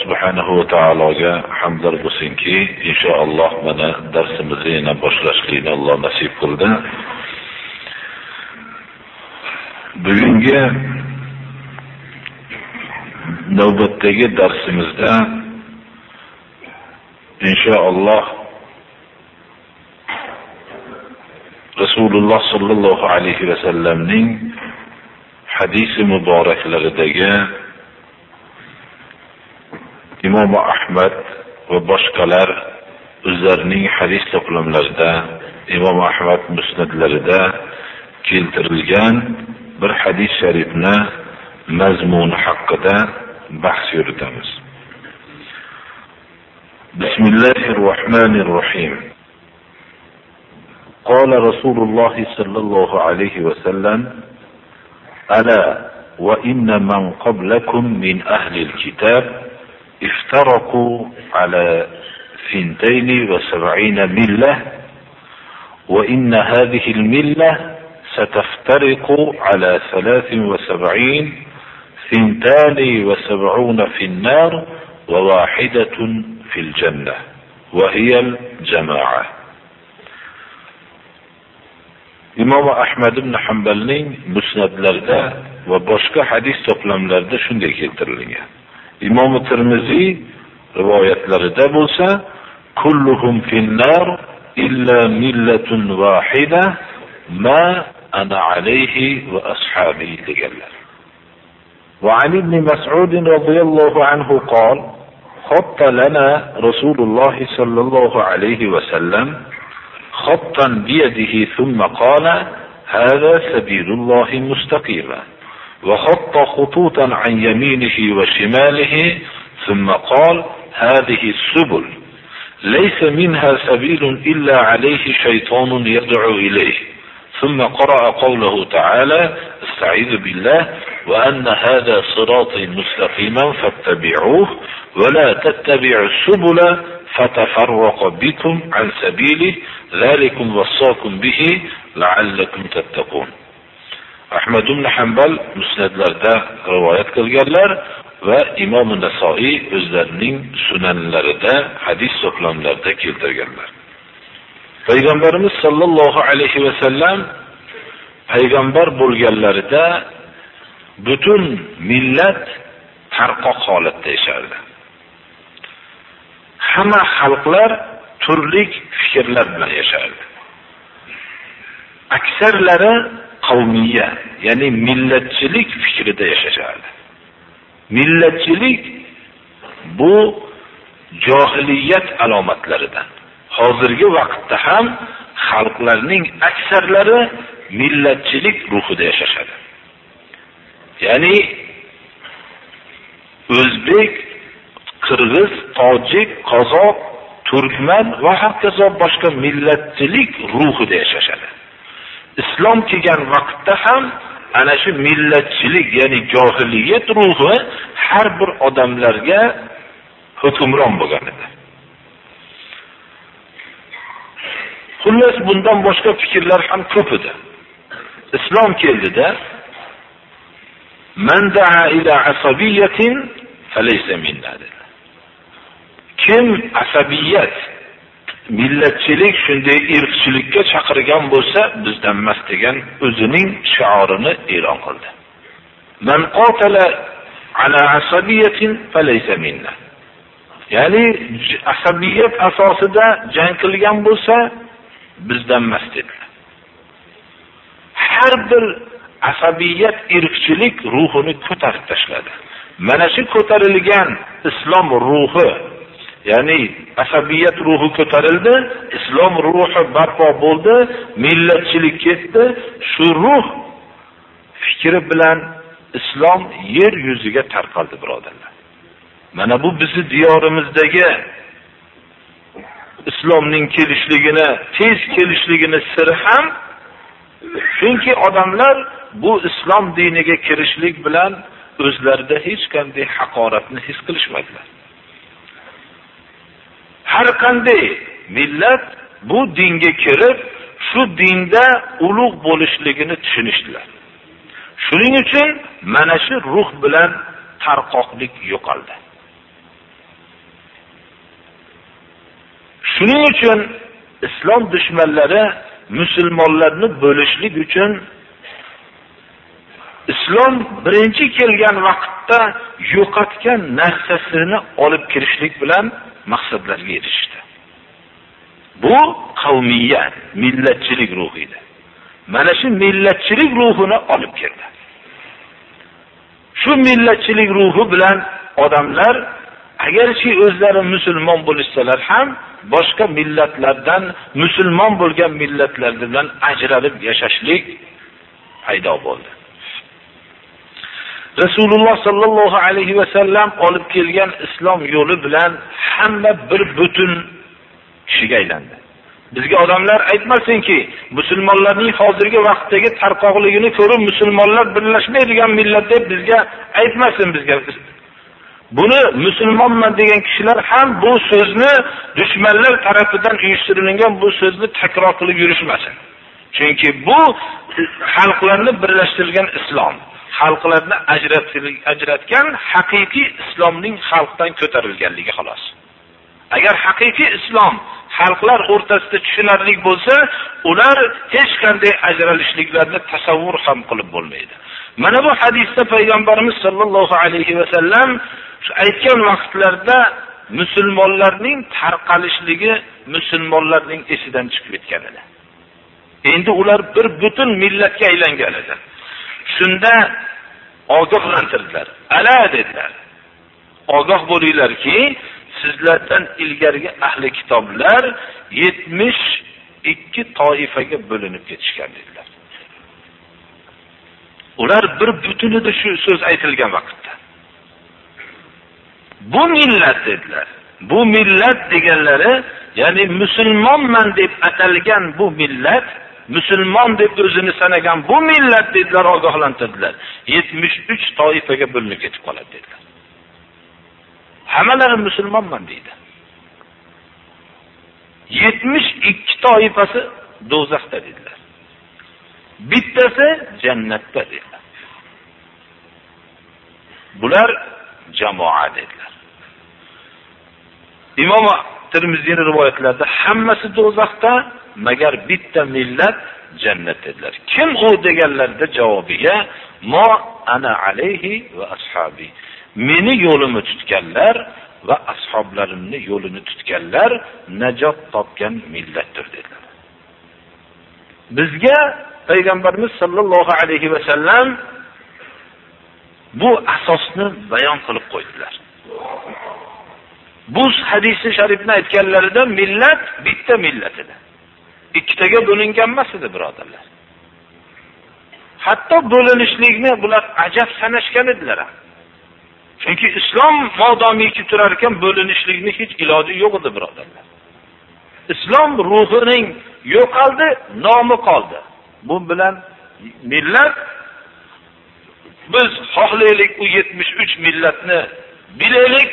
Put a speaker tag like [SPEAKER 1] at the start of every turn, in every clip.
[SPEAKER 1] Subhanahu va taologa hamdlar bo'lsinki inshaalloh mana darsimizni yana boshlashlikni alloh nasib qildi. Bugungi navbatdagi darsimizda inshaalloh rasululloh sollallohu alayhi vasallamning hadisi muboraklaridagi imom ahmad va boshqalar o'zlarining hadis to'plamlarida imom ahmad musnatlarida keltirilgan bir hadis sharifni mazmuni haqida bahs yuritamiz بسم الله الرحمن الرحيم قال رسول الله صلى الله عليه وسلم ألا وإن من قبلكم من أهل الكتاب افترقوا على ثنتين وسبعين ملة وإن هذه الملة ستفترق على ثلاث وسبعين ثنتان وسبعون في النار وواحدة في الجنة وهي الجماعة. imom ahmad ibn hambalning musnatlarida va boshqa hadis to'plamlarida shunday keltirilgan imom termiziy rivoyatlarida bo'lsa kulluhum finnar illa millatun vahida ma ana alayhi va ashabi deganlar وعن ابن مسعود رضي الله عنه قال خط لنا رسول الله صلى الله عليه وسلم خطا بيده ثم قال هذا سبيل الله مستقيما وخط خطوطا عن يمينه وشماله ثم قال هذه السبل. ليس منها سبيل إلا عليه شيطان يدعو إليه. ثم قرأ قوله تعالى أستعيذ بالله وأن هذا صراطي مستقيما فاتبعوه ولا تتبعوا السبل فتفرق بكم عن سبيله. ذلكم وصاكم به لعلكم تتقون. Ahmad ibn Hanbal musnadlarda rivoyat qilganlar va imom nasoiy o'zlarining sunanlarida hadis to'plamlarida keltirganlar. Payg'ambarimiz sollallohu alayhi va sallam payg'ambar bo'lganlarida butun millat tarqoq holatda yashardi. Hamma xalqlar turli fikrlar bilan yashardi. Aksarlari qavmiya ya'ni millatchilik fikrida yashashardi millatchilik bu johiliyat alomatlaridan. Hozirgi vaqtda ham xalqlarning aksarlari millatchilik ruhida yashashadi. Ya'ni o'zbek qirg'iz tojik qozoq turkman va hokazo boshqa millatchilik ruhida yashashadi. Islom kelgan vaqtda ham ana shu millatchilik ya'ni johiliyat ruhi har bir odamlarga hukmron bo'lgan edi. Xullas bundan boshqa fikrlar ham ko'p edi. Islom keldida man daa ila asabiyatin falaysa minna kim asabiyat millatchilik shunday irqchilikka chaqirgan bo'lsa bizdan emas degan o'zining shiorini e'lon qildi. Man qatala ala asabiyatin falaysa minna. Ya'ni asabiyat asosida jang qilgan bo'lsa bizdan emas dedilar. Har bir asabiyat irqchilik ruhini ko'tarib tashladi. Mana shu ko'tarilgan islom ruhi ya'ni asabiyat ruhi ko'tarildi islom ruhi barpo bo'ldi millatchilik ketdi. Shu ruh fikri bilan islom yer yuziga tarqaldi birodarlar. Mana bu bizni diyorimizdagi islomning kelishligini tez kelishligini siri ham chunki odamlar bu islom diniga kirishlik bilan o'zlarida hech qanday haqoratni his qilishmadilar har qanday millat bu dinga kirib shu dinda ulug' bo'lishligini tushunishdilar. Shuning uchun mana shu ruh bilan tarqoqlik yo'qoldi. Shuning uchun islom dushmanlari musulmonlarni bo'lishlik uchun islom birinchi kelgan vaqtda yo'qotgan narsasini olib kirishlik bilan maqsadlarga erishishdi bu qavmiyat millatchilik ruhi edi. Mana shu millatchilik ruhini olib keldi. shu millatchilik ruhi bilan odamlar agarchi o'zlari musulmon bo'lishsalar ham boshqa millatlardan musulmon bo'lgan millatlar bilan ajralib yashashlik paydo bo'ldi. Rasululloh sallallohu alayhi va sallam olib kelgan islom yo'li bilan hamma bir butun kishiga aylandi. Bizga odamlar aytmasinki musulmonlarning hozirgi vaqtdagi tarqoqligini ko'rib musulmonlar birlashmaydigan millat deb bizga aytmasin bizga. Buni musulmonman degan kishilar ham bu so'zni dushmanlar tarafidan uyushtirilgan bu so'zni takror qilib yurishmasin. Chunki bu xalqlarni birlashtirgan islom. Xalqlarni ajratgan haqiqiy islomning xalqdan ko'tarilganligi xolos. Agar haqiqiy islom xalqlar o'rtasida tushunarli bo'lsa ular hech qanday ajralishliklarni tasavvur ham qilib bo'lmaydi. Mana bu hadisda payg'ambarimiz sollallohu alayhi vasallam aytgan vaqtlarda musulmonlarning tarqalishligi musulmonlarning esidan chiqib ketgan edi. Endi ular bir butun millatga aylangan edi. Shunda ogohlantirdilar. Ala dedilar. Ogoh bo'linglarki sizlardan ilgarigi ahli kitoblar yetmish ikki toifaga bo'linib ketishgan dedilar. Ular bir butun edi shu so'z aytilgan vaqtda. Bu millat dedilar bu millat deganlari ya'ni musulmonman deb atalgan bu millat musulmon deb o'zini sanagan bu millat dedilar ogohlantirdilar yetmish uch toifaga bo'linib ketib qoladi dedilar. Hammalari musulmonman deydi. Yetmish ikki toifasi do'zaxda dedilar. Bittasi jannatda dedilar. Bular jamoa dedilar. Imom termiziyni rivoyatlarida hammasi do'zaxda magar bitta millat jannat dedilar. Kim u deganlarda javobiga mo ana alayhi va ashabi. Meni yo'limni tutganlar va ashoblarimni yo'lini tutganlar najot topgan millatdir dedilar. Bizga payg'ambarimiz sallallohu alayhi va sallam bu asosni bayon qilib qo'ydilar. Bu hadisi sharifni aytganlarida millat bitta millat edi. Ikkitaga bo'lingan emas edi birodarlar. Hatto bo'linishlikni bular ajab sanashgan edilar chunki islom modomiki turar ekan bo'linishlikni hech iloji yo'q edi birodarlar. Islom ruhining yo'qoldi nomi qoldi. Bu bilan millat biz xohlaylik u yetmish uch millatni bilaylik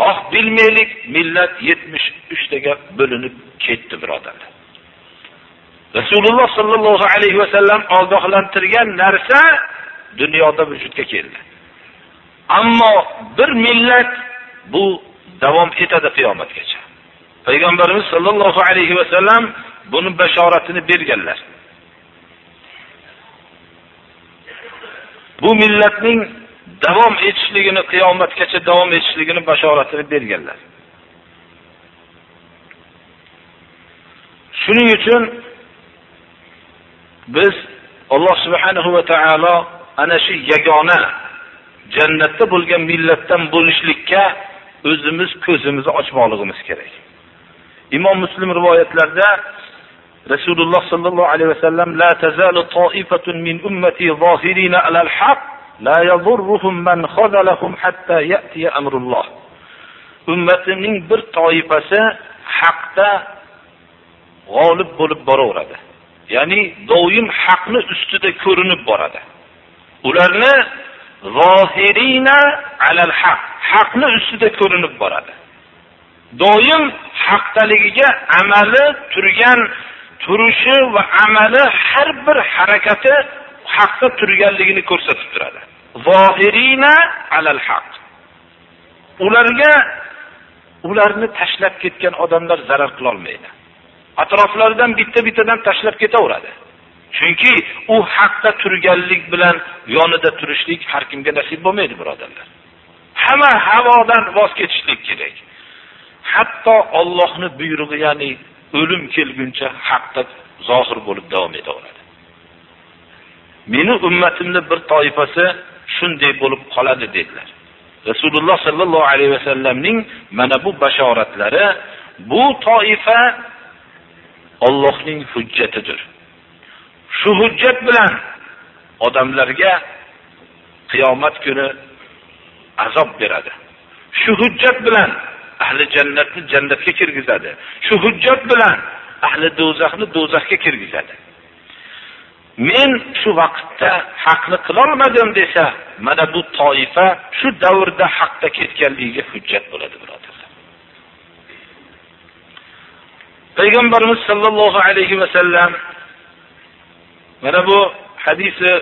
[SPEAKER 1] xoh bilmaylik millat yetmish uchtaga bo'linib ketdi birodarlar rasululloh sallallohu alayhi va sallam ogohlantirgan narsa dunyoda vujudga keldi. Ammo bir millat bu davom etadi qiyomatgacha. Payg'ambarimiz sallallohu alayhi va sallam buni bashoratini berganlar. Bu millatning davom etishligini qiyomatgacha davom etishligini bashoratini berganlar. Shuning uchun biz alloh subhanahu va taolo ana shu yagona jannatda bo'lgan millatdan bo'lishlikka o'zimiz ko'zimizni ochmoqligimiz kerak. Imom muslim rivoyatlarida rasululloh sollallohu alayhi vasallam la tazalu toifatun min ummati zohirina alal haq La yadurruhum man khazalahum hatta ya'ti amrulloh. Ummatimning bir toifasi haqda g'olib bo'lib boraveradi. Ya'ni doim haqni ustida ko'rinib boradi. Ularni zohirina alal haq, haqni ustida ko'rinib boradi. Doim haqdaligiga amali turgan turishi va amali har bir harakati haqda turganligini ko'rsatib turadi. Zohirina alal haq. Ularga ularni tashlab ketgan odamlar zarar qilolmaydi atroflaridan bitta bittadan tashlab ketaveradi. Chunki u haqda turganlik bilan yonida turishlik har kimga nasib bo'lmaydi birodarlar. Hamma havodan voz kechishlik kerak. Hatto Allohni buyrug'i ya'ni o'lim kelguncha haqda zohir bo'lib davom etaveradi. Meni ummatimni bir toifasi shunday bo'lib qoladi dedilar. Rasululloh sallallohu alayhi vasallamning mana bu bashoratlari bu toifa Allohning hujjatidir. Shu hujjat bilan odamlarga qiyomat kuni azob beradi. Shu hujjat bilan ahli jannatni jannatga kirgizadi. Shu hujjat bilan ahli do'zaxni do'zaxga kirgizadi. Men shu vaqtda haqni qilolmadim desa mana bu toifa shu davrda haqda ketganligiga hujjat bo'ladi birodarlar. Payg'ambarimiz sollallohu alayhi vasallam mana bu hadisi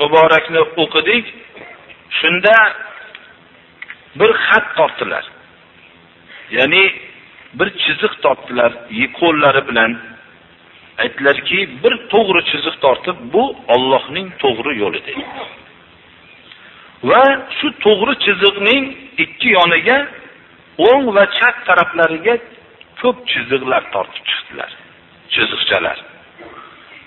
[SPEAKER 1] muborakni o'qidik. Shunda bir xat tortdilar. Ya'ni bir chiziq tortdilar qo'llari bilan aytdilarki bir to'g'ri chiziq tortib bu Allohning to'g'ri yo'li dedi va shu to'g'ri chiziqning ikki yoniga o'ng va chap taraflariga ko'p chiziqlar tortib chiqdilar chiziqchalar.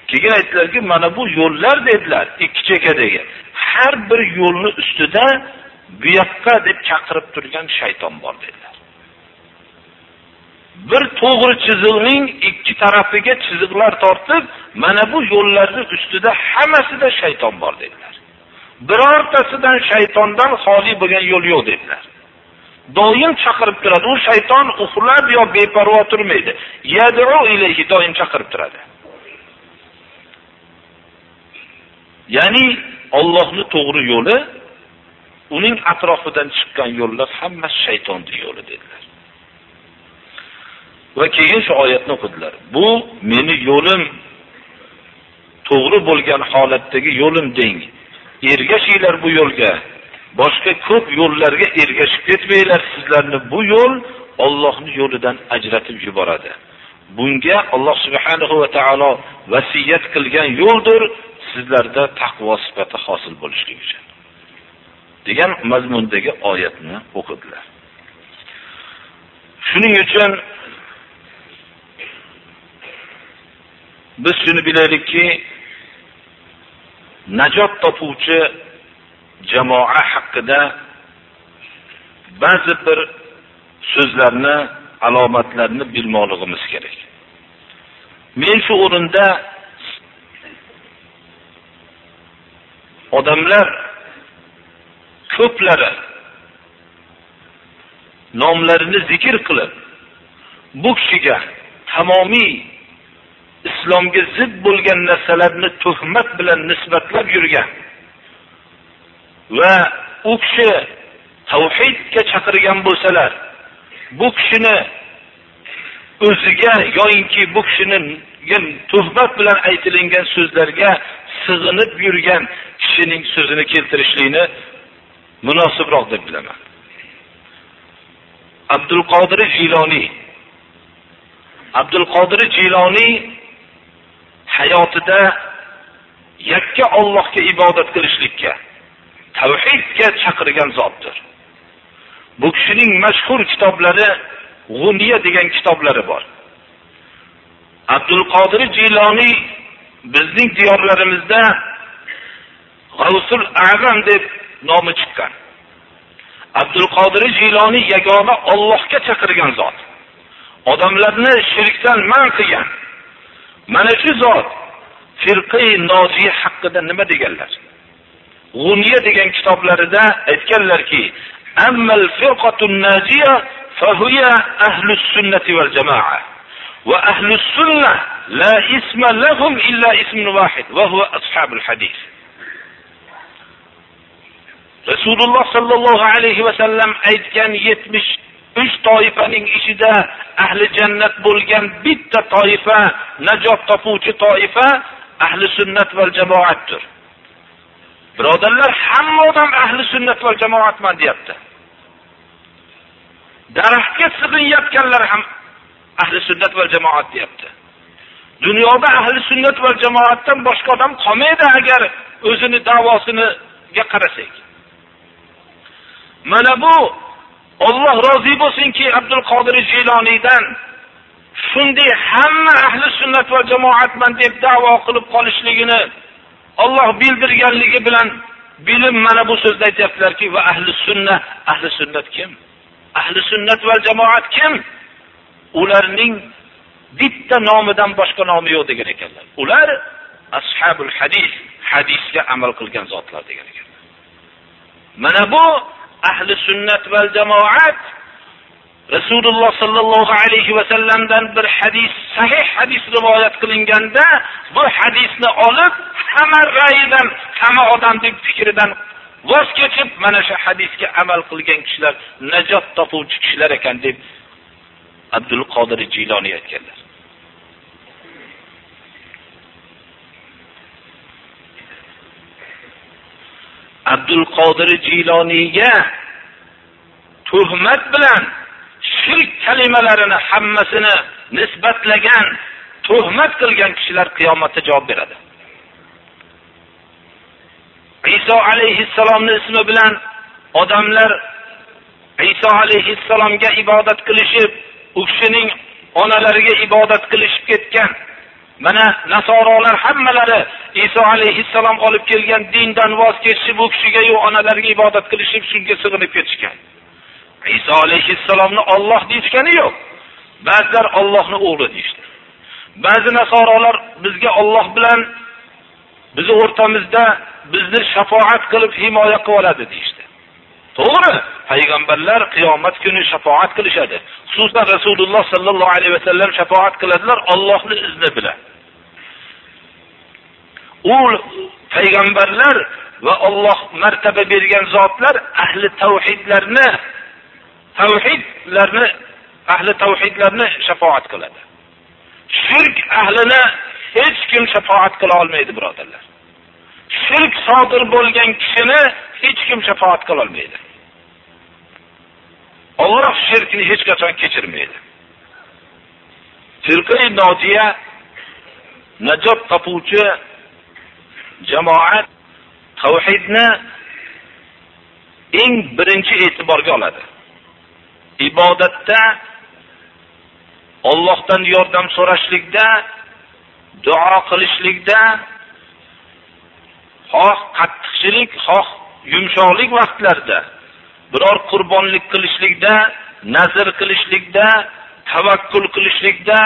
[SPEAKER 1] Keyin aytdilarki mana bu yo'llar dedilar ikki chekkadagi har bir yo'lni ustida bu yoqqa deb chaqirib turgan shayton bor dedilar. Bir to'g'ri chiziqning ikki tarafiga chiziqlar tortib mana bu yo'llarni ustida hammasida shayton bor dedilar. Birortasidan shaytondan xoli bo'lgan yo'l yo'q dedilar. Doim chaqirib turadi. U shayton uxlab yo beparvo turmaydi. Ilayhi doim chaqirib turadi. Ya'ni Allohning to'g'ri yo'li uning atrofidan chiqqan yo'llar hammasi shaytonning yo'li dedilar. Va keyin shu oyatni o'qidilar. Bu meni yo'lim to'g'ri bo'lgan holatdagi yo'lim deng. Ergashinglar bu yo'lga. Boshqa ko'p yo'llarga ergashib ketmanglar sizlarni. Bu yo'l Allohning yo'lidan ajratib yuboradi. Bunga Alloh subhanahu va taolo vasiyat qilgan yo'ldir sizlarda taqvo sifati hosil bo'lishligi uchun. Degan mazmundagi oyatni o'qidilar. Shuning uchun biz shuni bilaylikki najot topuvchi jamoa haqida ba'zi bir so'zlarni alomatlarni bilmoqligimiz kerak. Men shu o'rinda odamlar ko'plari nomlarini zikr qilib bu kishiga tamomiy islomga zid bo'lgan narsalarni tuhmat bilan nisbatlab yurgan va u kishi tavhidga chaqirgan bo'lsalar bu kishini o'ziga yoyinki bu kishini tuhmat bilan aytilingan so'zlarga sig'inib yurgan kishining so'zini keltirishlikni munosibroq deb bilaman. Abdul qodir jiloniy abdul qodir jiloniy hayotida yakka Allohga ibodat qilishlikka, tavhidga chaqirgan zotdir. Bu kishining mashhur kitoblari G'uniya degan kitoblari bor. Abdul Qodir Jiloniy bizning diyorlarimizda G'avsul A'zam deb nomi chiqqan. Abdul Qodir Jiloniy yagona Allohga chaqirgan zot. Odamlarni shirkdan man qilgan. Mana shu zot firqi nojiy haqida nima deganlar? g'uniya degan kitoblarida aytganlarki ammal firqatun fa fahuya ahlus sunnati val jamoa va ahlus sunna la isma lahum illa ismun wahid va huwa ashabul hadis rasululloh sollallohu alayhi va sallam aytgan yetmish uch toifaning ichida ahli jannat bo'lgan bitta toifa najot topuvchi toifa ahli sunnat va jamoatdir. Birodarlar hamma odam ahli sunnat va jamoatman deyapti. Daraxtga sig'inayotganlar ham ahli sunnat va jamoat deyapti. Dunyoda ahli sunnat va jamoatdan boshqa odam qolmaydi agar o'zini davosiga qarasak. Mana bu Alloh rozi bo'lsinki abdul qodir jiloniydan shunday hamma ahli sunnat va jamoatman deb davo qilib qolishligini Alloh bildirganligi bilan bilim mana bu so'zni aytyaptilarki va ahli sunna ahli sunnat kim? Ahli sunnat va jamoat kim? Ularning bitta nomidan boshqa nomi yo'q degan ekanlar. Ular ashabul hadis hadisga amal qilgan zotlar degan ekanlar. Mana bu ahli sunnat val jamoat. Rasululloh sollallohu alayhi vasallamdan bir hadis sahih hadis rivoyat qilinganda bu hadisni olib hamma rayidan hamma odamning fikridan voz kechib mana shu hadisga amal qilgan kishilar najot topuvchi kishilar ekan deb abdul qodir jiloniy aytganlar. Abdul qodir jiloniyga tuhmat bilan shirk kalimalarini hammasini nisbatlagan tuhmat qilgan kishilar qiyomatda javob beradi. Iso alayhissalomni ismi bilan odamlar iso alayhissalomga ibodat qilishib u kishining onalariga ibodat qilishib ketgan. Mana nasorolar hammalari iso alayhissalom olib kelgan dindan voz kechishib u kishigayu onalariga ibodat qilishib shunga sig'inib ketishgan. Iso alayhissalomni olloh deyishgani yo'q. Ba'zilar ollohni o'g'li deyishdi. Ba'zi nasorolar bizga olloh bilan bizni o'rtamizda bizni shafoat qilib himoya qilib oladi deyishdi. To'g'ri payg'ambarlar qiyomat kuni shafoat qilishadi. Xususan rasululloh sollallohu alayhi vasallam shafoat qiladilar ollohni izni bilan. U payg'ambarlar va Alloh martaba bergan zotlar ahli tavhidlarni tavhidlarni ahli tavhidlarni shafoat qiladi. Shirk ahlini hech kim shafoat qila olmaydi, birodarlar. Shirk sodir bo'lgan kishini hech kim shafoat qila olmaydi. Alloh shirkni hech qachon kechirmaydi. Firqai nojiya najot topuvchi jamoat tavhidni eng birinchi e'tiborga oladi. Ibodatda Allohdan yordam so'rashlikda, duo qilishlikda xoh qattiqchilik, xoh yumshoqlik vaqtlarida biror qurbonlik qilishlikda, nazr qilishlikda, tavakkul qilishlikda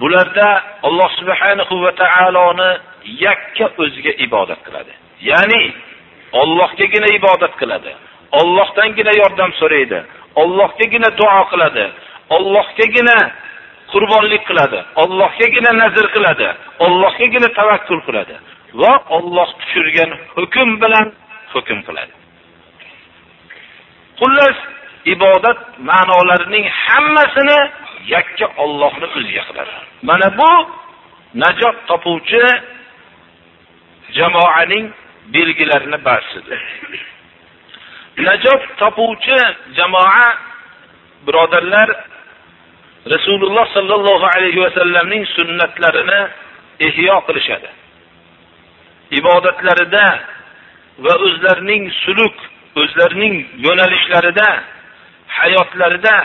[SPEAKER 1] bularda Alloh subhanahu va taoloni yakka o'ziga ibodat qiladi. Ya'ni Allohgagina ibodat qiladi. Allohdangina yordam so'raydi. Allohgagina duo qiladi. Allohgagina qurbonlik qiladi. Allohgagina nazr qiladi. Allohgagina tavakkul qiladi va Alloh tushirgan hukm bilan hukm qiladi. Xullas, ibodat ma'nolarining hammasini yakka Allohni o'ziga qiladi. Mana bu najot topuvchi jamoaning belgilarini ba'zisidir. Najot topuvchi jamoa birodarlar Rasululloh sallallohu alayhi va sallamning sunnatlarini ihyo qilishadi. Ibodatlarida va o'zlarining suluk, o'zlarining yo'nalishlarida, hayotlarida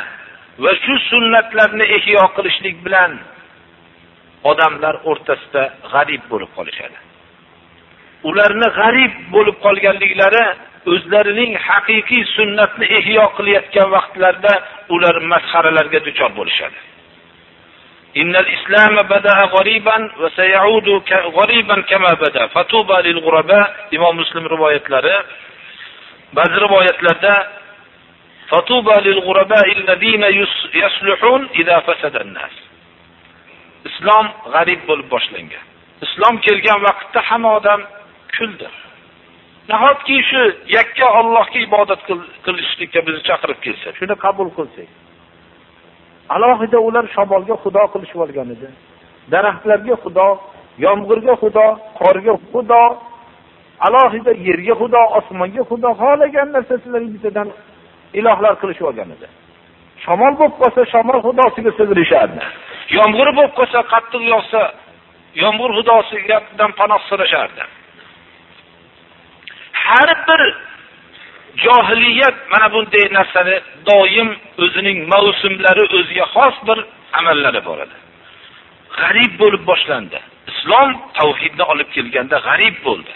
[SPEAKER 1] va shu sunnatlarni ihyo qilishlik bilan odamlar o'rtasida g'arib bo'lib qolishadi. ularni g'arib bo'lib qolganliklari o'zlarining haqiqiy sunnatni ihyo qilayotgan vaqtlarida ular masxaralarga duchor bo'lishadi. إن الإسلام بدأ غريبا وسيعود غريبا كما بدأ فتوبى للغرباء إمام مسلم rivoyatlari ba'zi rivoyatlarda فتوبى للغرباء الذين يصلحون إذا فسد الناس islom g'arib bo'lib boshlangan islom kelgan vaqtda hamma odam kuldi. Nahotki shu yakka ollohga ibodat qilishlikka bizni chaqirib kelsa? Shuni qabul qilsak. Alohida ular shamolga xudo qilishib olgan edi. Daraxtlarga xudo yomg'irga xudo qorga xudo alohida yerga xudo osmonga xudo xohlagan narsasilarni bittadan ilohlar qilishib olgan edi. Shamol bo'lib qolsa shamol xudosiga sig'inishardi yomg'ir bo'lib qolsa qattiq yog'sa yomg'ir xudosidan panoh so'rashardi har bir johiliyat mana bunday narsani doim o'zining mavsumlari o'ziga xos bir amallari bor edi. G'arib bo'lib boshlandi. Islom tavhidni olib kelganda g'arib bo'ldi.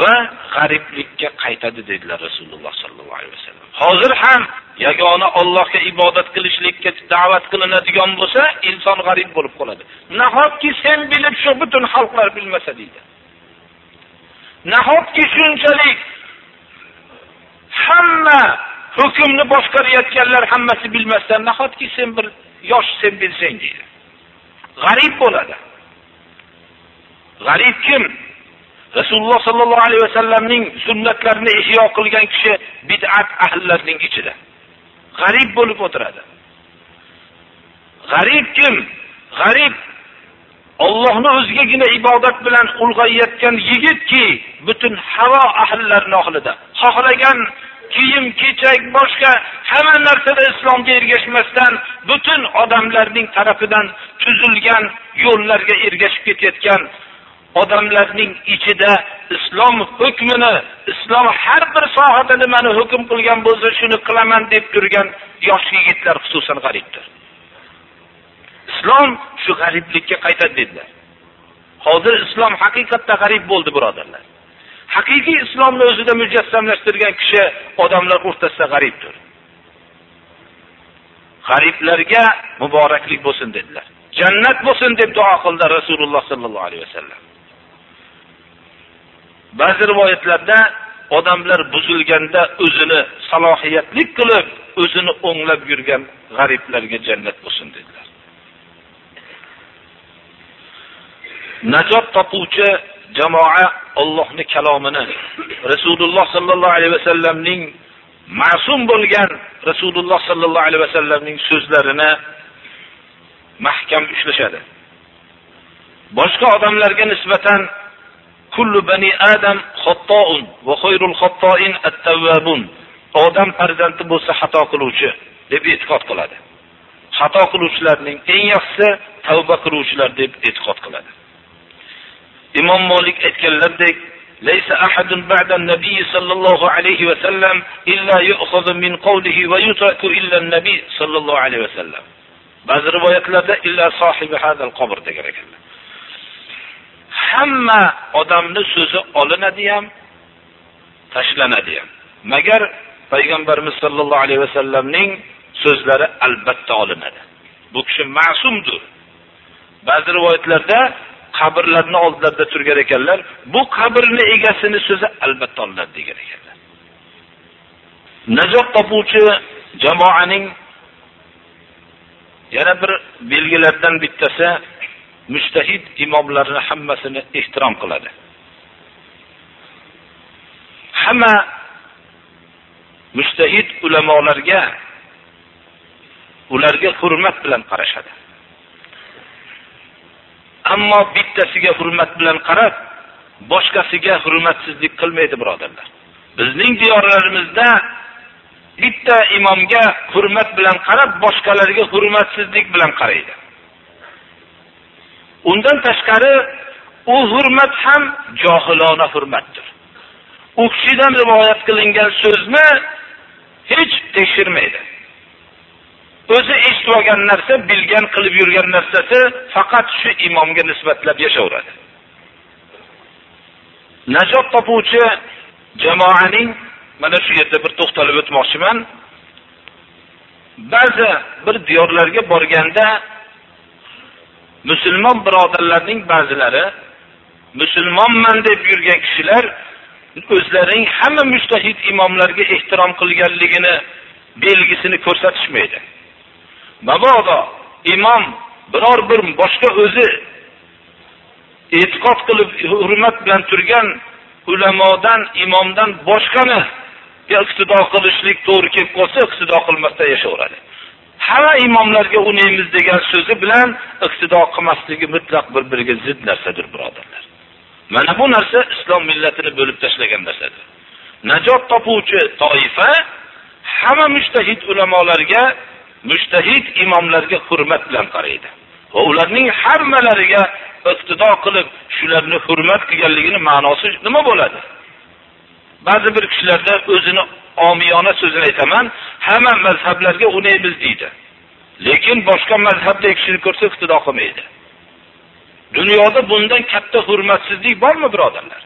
[SPEAKER 1] Va g'ariblikka qaytadi dedilar rasululloh sollallohu alayhi vasallam. Hozir ham yagona ollohga ibodat qilishlikka da'vat qilinadigan bo'lsa inson g'arib bo'lib qoladi. Nahotki sen bilib shu butun xalqlar bilmasa deydi. Nahotki shunchalik hamma hukmni boshqarayotganlar hammasi bilmasdan nahotki sen bir yosh sen bilsang deydi. G'arib bo'ladi. G'arib kim? Rasululloh sollallohu alayhi vasallamning sunnatlarini ihyo qilgan kishi bid'at ahllarining ichida. G'arib bo'lib o'tiradi. G'arib kim? G'arib Allohni o'zigagina ibodat bilan ulg'ayayotgan yigitki butun havo ahllarining oxirida xohlagan kiyim kechak boshqa hamma narsada islomga ergashmasdan butun odamlarning tarafidan tuzilgan yo'llarga ergashib ketayotgan odamlarning ichida islom hukmini islom har bir sohada nimani hukm qilgan bo'lsa shuni qilaman deb turgan yosh yigitlar xususan g'aribdir. Islom shu g'ariblikka qaytadi dedilar. Hozir islom haqiqatda g'arib bo'ldi birodarlar. Haqiqiy islomni o'zida mujassamlashtirgan kishi odamlar o'rtasida g'aribdir. G'ariblarga muboraklik bo'lsin dedilar. Jannat bo'lsin deb duo qildi rasululloh sallallohu alayhi vasallam. Ba'zi rivoyatlarda odamlar buzilganda o'zini salohiyatli qilib o'zini o'nglab yurgan g'ariblarga jannat bo'lsin dedilar. Najot topuvchi jamoa Allohning kalomini Rasululloh sallallohu alayhi vasallamning ma'sum bo'lgan Rasululloh sallallohu alayhi vasallamning so'zlarini mahkam ushlashadi. Boshqa odamlarga nisbatan kullu bani adam xattoun va khayrul xattoin at-tawwabun. Odam farzandi bo'lsa xato qiluvchi deb e'tiqod qiladi. Xato qiluvchilarning eng yaxshisi tavba qiluvchilar deb e'tiqod qiladi. imom molik aytganlaridek laysa ahadun ba'da nabiy sallallohu alayhi va sallam illa yu'khadhu min qawlihi va yutraku illa nabiy sallallohu alayhi va sallam. Ba'zi rivoyatlarda illa sahibi hadal qabr degan ekanlar. Hamma odamni so'zi olinadi ham tashlanadi ham. Magar payg'ambarimiz sollallohu alayhi vasallamning so'zlari albatta olinadi. Bu kishi ma'sumdir ba'zi rivoyatlarda qabrlarni oldilarida turgan ekanlar bu qabrni egasini so'zi albatta olinadi degan ekanlar. Najot topuvchi jamoaning yana bir belgilaridan bittasi mujtahid imomlarni hammasini ehtirom qiladi. Hamma mujtahid ulamolarga ularga hurmat bilan qarashadi. Ammo bittasiga hurmat bilan qarab boshqasiga hurmatsizlik qilmaydi birodarlar. Bizning diyorlarimizda bitta imomga hurmat bilan qarab boshqalarga hurmatsizlik bilan qaraydi. Undan tashqari u hurmat ham johilona hurmatdir. U kishidan rivoyat qilingan so'zni hech tekshirmaydi. O'zi eshitib olgan narsa bilgan qilib yurgan narsasi faqat shu imomga nisbatlab yashayveradi najot topuvchi jamoaning mana shu yerda bir to'xtalib o'tmoqchiman ba'zi bir diyorlarga borganda musulmon birodarlarning ba'zilari musulmonman deb yurgan kishilar o'zlarining hamma mushtahid imomlarga ehtirom qilganligini belgisini ko'rsatishmaydi. Mabodo imom biror bir boshqa o'zi e'tiqod qilib hurmat bilan turgan ulamodan imomdan boshqani iqtido qilishlik to'g'ri kelib qolsa iqtido qilmasdan yashayveradi hamma imomlarga unaymiz degan so'zi bilan iqtido qilmasligi mutlaq bir biriga zid narsadir birodarlar. Mana bu narsa islom millatini bo'lib tashlagan narsadir. Najot topuvchi toifa hamma mushtahid ulamolarga mushtahid imomlarga hurmat bilan qaraydi. Va ularning hammalariga iqtido qilib shularni hurmat qilganligini ma'nosi nima bo'ladi? Ba'zi bir kishilarda o'zini omiyona so'zini aytaman hamma mazhablarga unaymiz deydi. Lekin boshqa mazhabdagi kishini ko'rsa iqtido qilmaydi. Dunyoda bundan katta hurmatsizlik bormi birodarlar?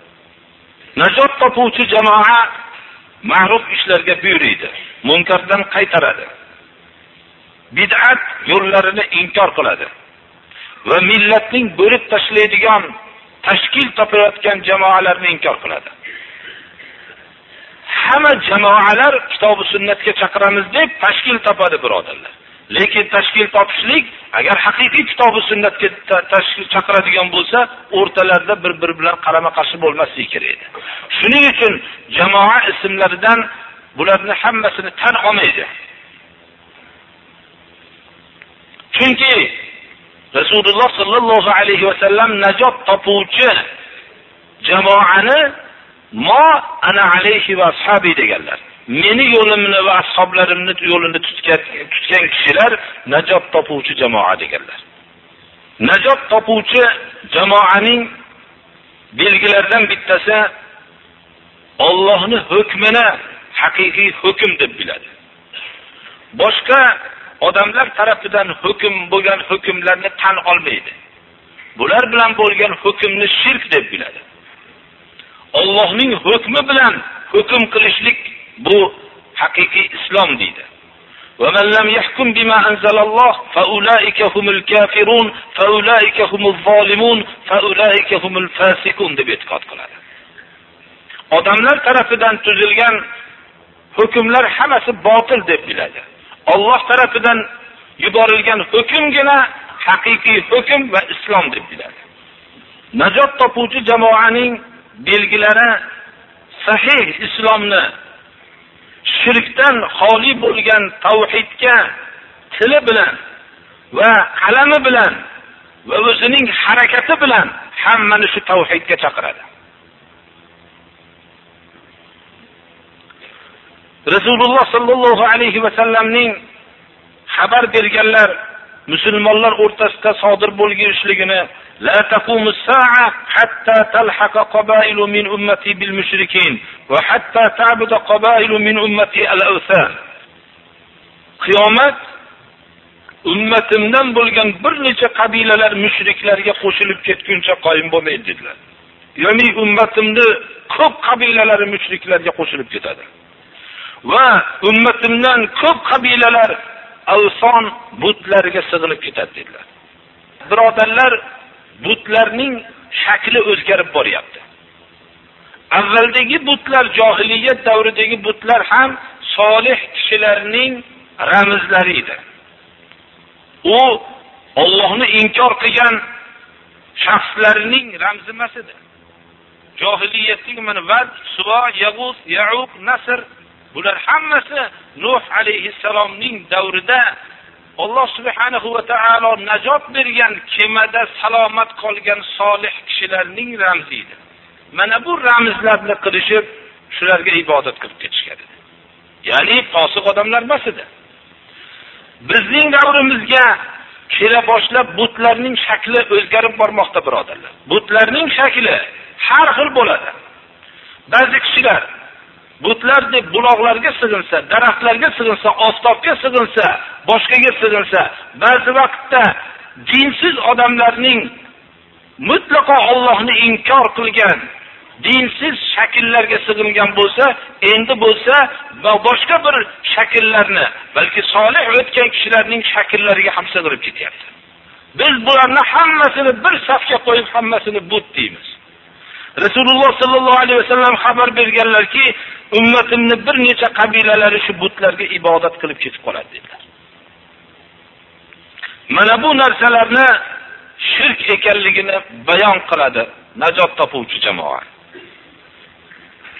[SPEAKER 1] Najot topuvchi jamoa ma'ruf ishlarga buyuriydi munkardan qaytaradi. Bid'at yo'llarini inkor qiladi. Va millatning bo'lib tashlaydigan tashkil topayotgan jamoalarni inkor qiladi. Hamma jamoalar kitobi sunnatga chaqiramiz deb tashkil topadi birodarlar. Lekin tashkil topishlik agar haqiqiy kitobi sunnatga tashkil chaqiradigan bo'lsa o'rtalarida bir biri bilan qarama qarshi bo'lmasligi kerak edi. Shuning uchun jamoa ismlaridan bularni hammasini tan olmaydi. Chunki rasululloh sallallohu alayhi va sallam najot topuvchi jamoani mo ana alayhi va ashabi deganlar. Meni yo'limni va ashoblarimni yo'lini tutgan tutgan kishilar najot topuvchi jamoa deganlar. Najot topuvchi jamoaning belgilaridan bittasi Allohning hukmini haqiqiy hukm deb biladi. Boshqa odamlar tarafidan hukm bo'lgan hukmlarni tan olmaydi bular bilan bo'lgan hukmni shirk deb biladi Allohning hukmi bilan hukm qilishlik bu haqiqiy islom deydi ومن لم يحكم بما أنزل الله فأولئك هم الكافرون فأولئك هم الظالمون فأولئك هم الفاسقون deb e'tiqod qiladi odamlar tarafidan tuzilgan hukmlar hammasi botil deb biladi Alloh tarafidan yuborilgan hukmgina haqiqiy hukm va islom deb biladi. Najot topuvchi jamoaning belgilari sahih islomni shirkdan xoli bo'lgan tavhidga tili bilan va qalami bilan va o'zining harakati bilan hammani shu tavhidga chaqiradi. rasululloh sollallohu alayhi vasallamning xabar berganlar musulmonlar o'rtasida sodir bo'lganligini la hatta min ummati bil mushrikin va hatta min ummati al qiyomat ummatimdan bo'lgan bir necha qabilalar mushriklarga qo'shilib ketguncha qoyim bo'lmaydi dedilar. Ya'ni ummatimni ko'p qabilalari mushriklarga qo'shilib ketadi. Va ummatimdan ko'p qabilalar alson butlarga sig'inib ketadi dedilar. Birodarlar butlarning shakli o'zgarib boryapti. Avvaldagi butlar johiliyat davridagi butlar ham solih kishilarning ramzlari edi. U Allohni inkor qilgan shaxslarning ramzi emas edi. Johiliyatdagi mana vad suvo yag'us yauq nasr bular hammasi nuh alayhissalomning davrida alloh subhanahu va taolo najot bergan kemada salomat qolgan solih kishilarning ramzi edi. Mana bu ramzlarni qilishib shularga ibodat qilib ketishgan edi. Ya'ni fosiq odamlar emas edi. Bizning davrimizga kela boshlab butlarning shakli o'zgarib bormoqda birodarlar. Butlarning shakli har xil bo'ladi. Ba'zi kishilar butlar deb buloqlarga sig'insa daraxtlarga sig'insa oftobga sig'insa boshqaga sig'insa ba'zi vaqtda dinsiz odamlarning mutlaqo Allohni inkor qilgan dinsiz shakllarga sig'ingan bo'lsa endi bo'lsa va boshqa bir shakllarni balki solih o'tgan kishilarning shakllariga ham sig'inib ketyapti Biz bularni hammasini bir safga qo'yib hammasini but deymiz. Rasululloh sallallohu alayhi vasallam xabar berganlarki, ummatimni bir necha qabilalari shu butlarga ibodat qilib ketib qoladi dedilar. Mana bu narsalarni shirk ekanligini bayon qiladi najot topuvchi jamoa.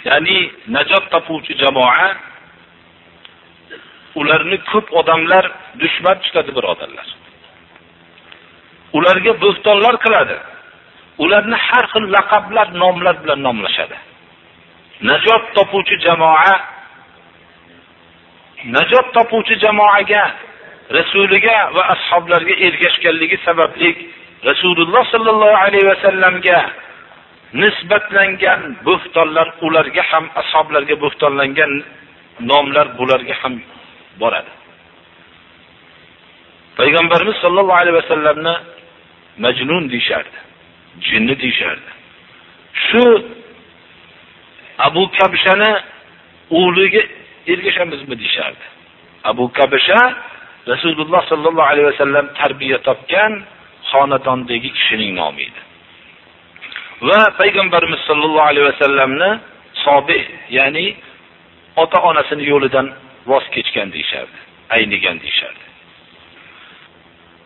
[SPEAKER 1] Ya'ni najot topuvchi jamoa ularni ko'p odamlar dushman tutadi birodarlar. Ularga bo'xtonlar qiladi. Ularni har xil laqablar, nomlar bilan nomlashadi. Najot topuvchi jamoa najot topuvchi jamoaga rasuliga va ashoblarga ergashganligi sababli Rasululloh sallallohu alayhi vasallamga nisbatlangan bo'xtonlar ularga ham ashoblarga bo'xtonlangan nomlar bularga ham boradi. Payg'ambarimiz sollallohu alayhi vasallamni majnun deyishardi. Jinni deyishardi. Shu Abu Kabshani o'g'liga ergashamizmi deyishardi. Abu Kabsha Rasululloh sollallohu alayhi vasallam tarbiya topgan xonadondagi kishining nomi edi. Va payg'ambarimiz sollallohu alayhi vasallamni sobih ya'ni ota-onasini yo'lidan voz kechgan deyishardi, aynigan deyishardi.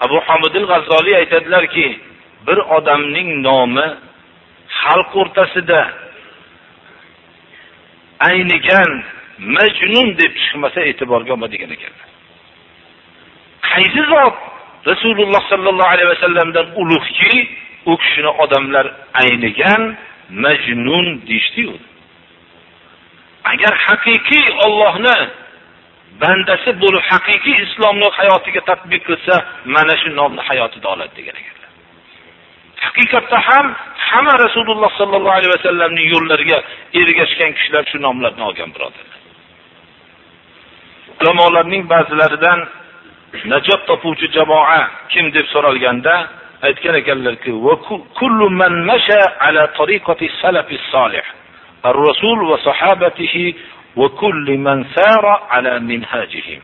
[SPEAKER 1] Abu Hamid al-G'azzoliy aytadilarki, bir odamning nomi xalq o'rtasida aynigan majnun deb chiqmasa e'tiborga olma degan ekanlar. Qaysi zot Rasululloh sallallohu alayhi vasallamdan ulug'ki, u kishini odamlar aynigan majnun deyishdiyu Agar haqiqiy Allohni bandasi bo'lib haqiqiy islomni hayotiga tatbiq qilsa, mana shu nomni hayotida oladi degan ekan Haqiqatda ham hamma Rasululloh sallallohu alayhi vasallamning yo'llariga ergashgan kishilar shu nomlarni olgan birodarlar. Ulamolarning ba'zilaridan najot topuvchi jamoa kim deb so'ralganda aytgan ekanlarki, "Va kullu man masha ala tariqati salafis solih" ar-rasul va sahabatihi va kulli man sara ala minhajihim.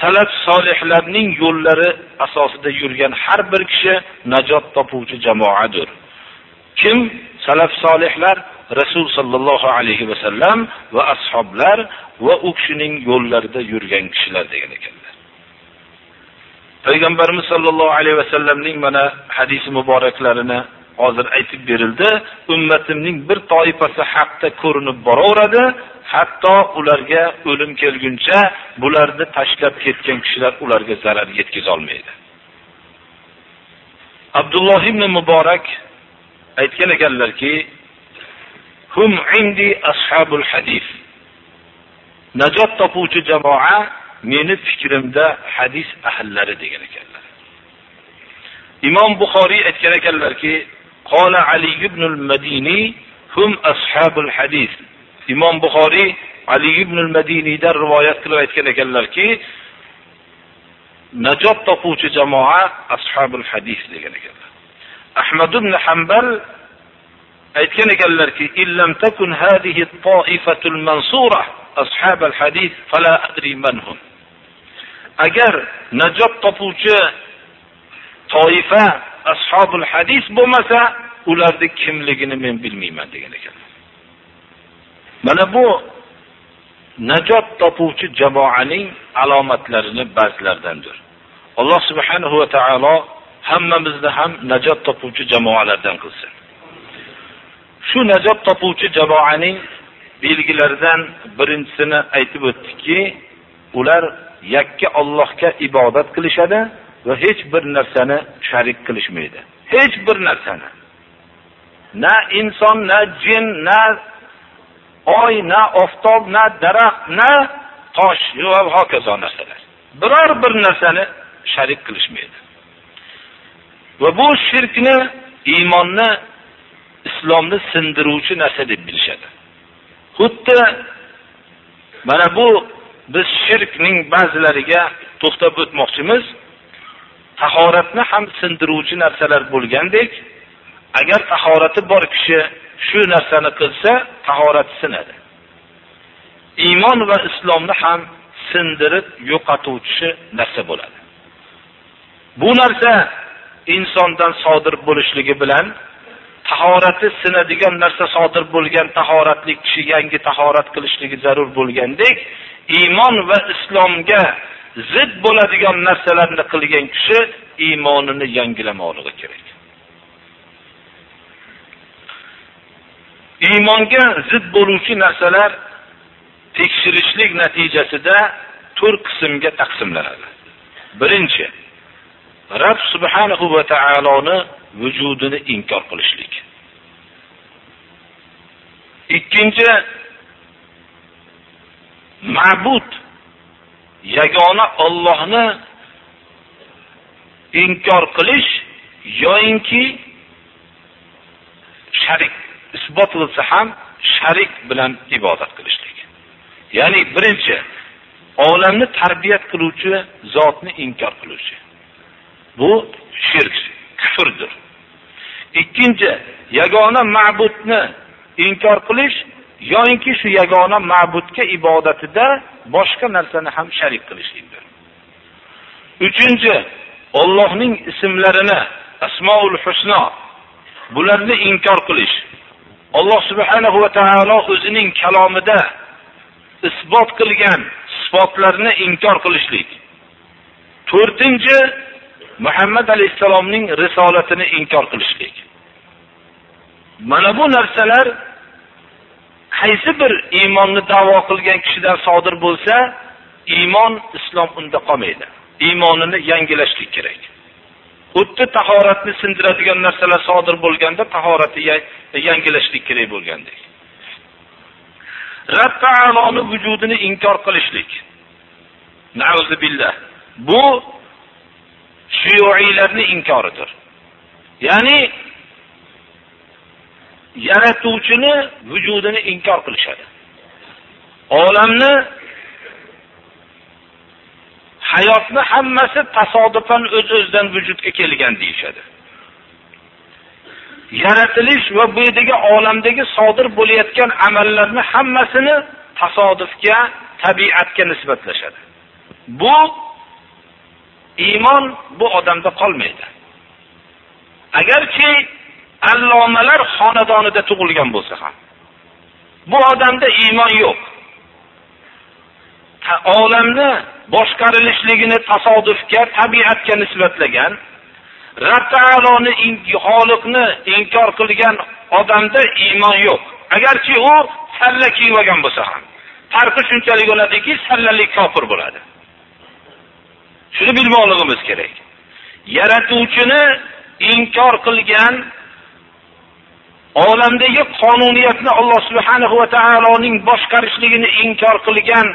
[SPEAKER 1] Salaf solihlarning yo'llari asosida yurgan har bir kishi najot topuvchi jamoadir. Kim salaf solihlar Rasul sallallohu alayhi va sallam va ashoblar va u kishining yo'llarida yurgan kishilar degan ekanlar. Payg'ambarimiz sallallohu alayhi va sallamning mana hadisi muboraklarini hozir aytib berildi. Ummatimning bir toifasi haqda ko'rinib boraveradi, hatto ularga o'lim kelguncha bularni tashlab ketgan kishilar ularga zarar yetkazolmaydi. Abdulloh ibn Muborak aytgan ekanlarki, hum indi ashabul hadis. Najot topuvchi jamoa meni fikrimda hadis ahllari degan ekanlar. Imom Buxoriy aytgan ekanlarki, qala Ali ibn al-Madini hum ashabul hadis. Imom Buxoriy Ali ibn al-Madiniydan rivoyat qilib aytgan ekanlarki, najot topuvchi jamoa ashabul hadis degan ekanlar. Ahmad ibn Hanbal aytgan ekanlarki, illam takun hadhihi at-ta'ifatul mansura ashabal hadis fala adri manhum." Agar najot topuvchi toifa ashabul hadis bo'lmasa, ularning kimligini men bilmayman degan ekan Mana bu najot topuvchi jamoaning alomatlarini ba'zilaridandir. Alloh subhanahu va taolo hammamizni ham najot topuvchi jamoalardan qilsin. Shu najot topuvchi jamoaning belgilaridan birinchisini aytib o'tdikki, ular yakka Allohga ibodat qilishadi va hech bir narsani sharik qilishmaydi. Hech bir narsani. Na inson, na jin, na oy, na oftob, na daraxt, na tosh va hokazo narsalar. Biror bir narsani sharik qilishmaydi. Va bu shirkni iymonni islomni sindiruvchi narsa deb bilishadi. Xuddi mana bu biz shirkning ba'zilariga to'xtab o'tmoqchimiz. Tahoratni ham sindiruvchi narsalar bo'lgandek, agar tahorati bor kishi shu narsani qilsa, tahorati sinadi. Iymon va islomni ham sindirib yo'qotuvchi narsa bo'ladi. Bu narsa insondan sodir bo'lishligi bilan tahorati sinadigan narsa sodir bo'lgan tahoratli kishi yangi tahorat qilishligi zarur bo'lgandek iymon va islomga zid bo'ladigan narsalarni qilgan kishi iymonini yangilamoqligi kerak iymonga zid bo'luvchi narsalar tekshirishlik natijasida tur qismga taqsimlanadi birinchi Rabb subhanahu va taoloni vujudini inkor qilishlik. Ikkinchi ma'bud yagona Allohni inkor qilish yoinki sharik isbot qilsa ham sharik bilan ibodat qilishlik. Ya'ni birinchi olamni tarbiyat qiluvchi zotni inkor qiluvchi. Bu shirk, kufrdir. Ikkinchi, yagona ma'budni inkor qilish yoinki shu yagona ma'budga ibodatida boshqa narsani ham sharik qilishlikdir. Uchinchi, Allohning ismlarini, Asmaul Husna bularni inkor qilish. Alloh subhanahu va taolo o'zining kalomida isbot qilgan sifatlarni inkor qilishlik. To'rtinchi, Muhammad alayhisalomning risolatini inkor qilishlik. Mana bu narsalar qaysi bir iymonni da'vo qilgan kishidan sodir bo'lsa, iymon islom unda qolmaydi. Iymonini yangilashlik kerak. Xuddi tahoratni sindiradigan narsalar sodir bo'lganda tahorati yangilashlik kerak bo'lgandek. Rabb taoloni vujudini inkor qilishlik. Nauzu billah. Bu shiyuiylarni inkoridir. Ya'ni yaratuvchini vujudini inkor qilishadi. Olamni hayotni hammasi tasodifan o'z-o'zidan vujudga kelgan deyishadi. Yaratilish va bu yerdagi olamdagi sodir bo'layotgan amallarni hammasini tasodifga, tabiatga nisbatlashadi. Bu iymon bu odamda qolmaydi. Agarki allomalar xonadonida tug'ilgan bo'lsa ham, bu odamda iymon yo'q. Olamni boshqarilishligini tasodifga, tabiatga nisbatlagan, Rabb taoloni xoliqni inkor qilgan odamda iymon yo'q. Agarchi u salla kiyib olgan bo'lsa ham, farqi shunchalik bo'ladiki, sallali kofir bo'ladi. Shuni bilmoqligimiz kerak. Yaratuvchini inkor qilgan olamdagi qonuniyatni Alloh subhanahu va taoloning boshqarishligini inkor qilgan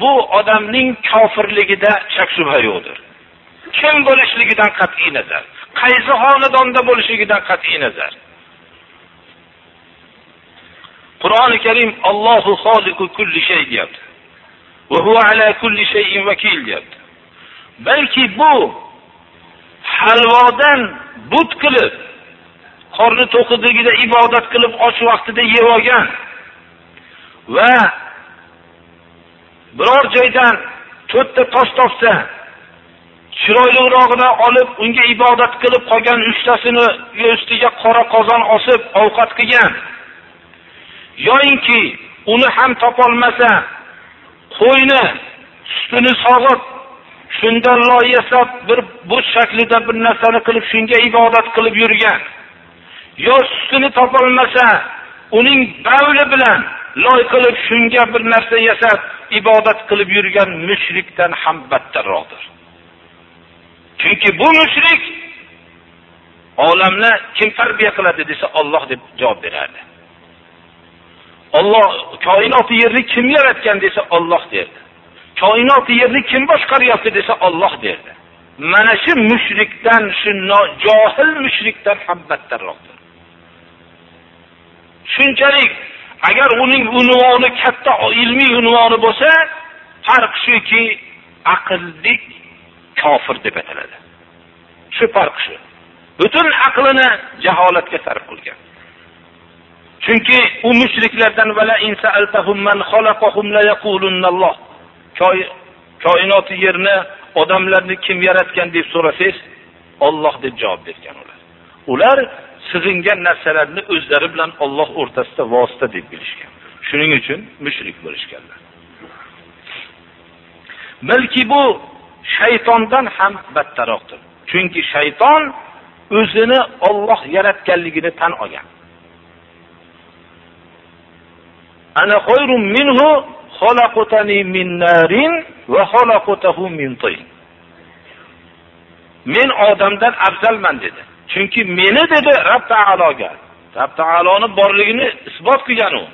[SPEAKER 1] bu odamning kofirligida shak shubha yo'qdir. Kim bo'lishligidan qat'iy nazar, qaysi xonadonda bo'lishligidan qat'iy nazar. Qur'oni Karim Allohu xoliqu kulli shay deyapti. Va huwa ala kulli shay'in vakil deyapti. balki bu halvodan but qilib qorni to'qligida ibodat qilib och vaqtida yeb olgan va biror joydan to'rtta tosh topsa chiroyliroqini olib unga ibodat qilib qolgan uchtasini ustiga qora qozon osib ovqat qilgan. Yoyinki uni ham topolmasa qo'yni sutini sog'ib shundan loy yasab bir but shaklida bir narsani qilib shunga ibodat qilib yurgan. Yo sutini topolmasa uning bavli bilan loy qilib shunga bir narsa yasab ibodat qilib yurgan mushrikdan ham battarroqdir chunki bu mushrik olamni kim tarbiya qiladi desa Alloh deb javob berardi Alloh koinoti yerni kim yaratgan desa Alloh derdi koinoti yerni kim boshqaryapti desa Alloh derdi. Mana shu mushrikdan, shu johil mushrikdan ham battarroqdir. Shunchalik agar uning unvoni katta ilmiy unvoni bo'lsa, farq shuki aqllik kofir deb ataladi. Shu farq shu. Butun aqlini jaholatga sarf qilgan. Chunki u mushriklardan vala insa man khalaqahum la koinoti yerni odamlarni kim yaratgan deb so'rasangiz Alloh deb javob bergan ular ular sig'ingan narsalarni o'zlari bilan Alloh o'rtasida vosita deb bilishgan. Shuning uchun mushrik bo'lishganlar. Balki bu shaytondan ham battaroqdir. chunki shayton o'zini Alloh yaratganligini tan olgan. Ana khayrun minhu khalaqtani min narin va khalaqtahu min tin. Men odamdan afzalman dedi. Chunki meni dedi Rabb taologa. Rabb taoloni borligini isbot qilgan u.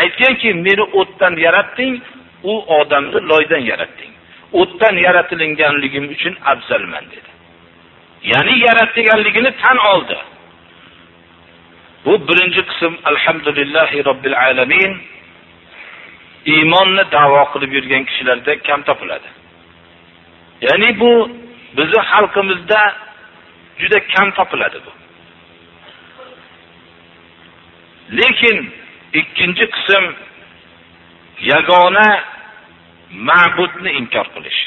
[SPEAKER 1] Aytganki meni o'tdan yaratding u odamni loydan yaratding. O'tdan yaratilinganligim uchun afzalman dedi. Ya'ni yaratganligini tan oldi. Bu birinchi qism alhamdulillahi robbil alamin iymonni da'vo qilib yurgan kishilarda kam topiladi. Ya'ni bu bizi xalqimizda juda kam topiladi bu. Lekin ikkinchi qism yagona ma'budni inkor qilish.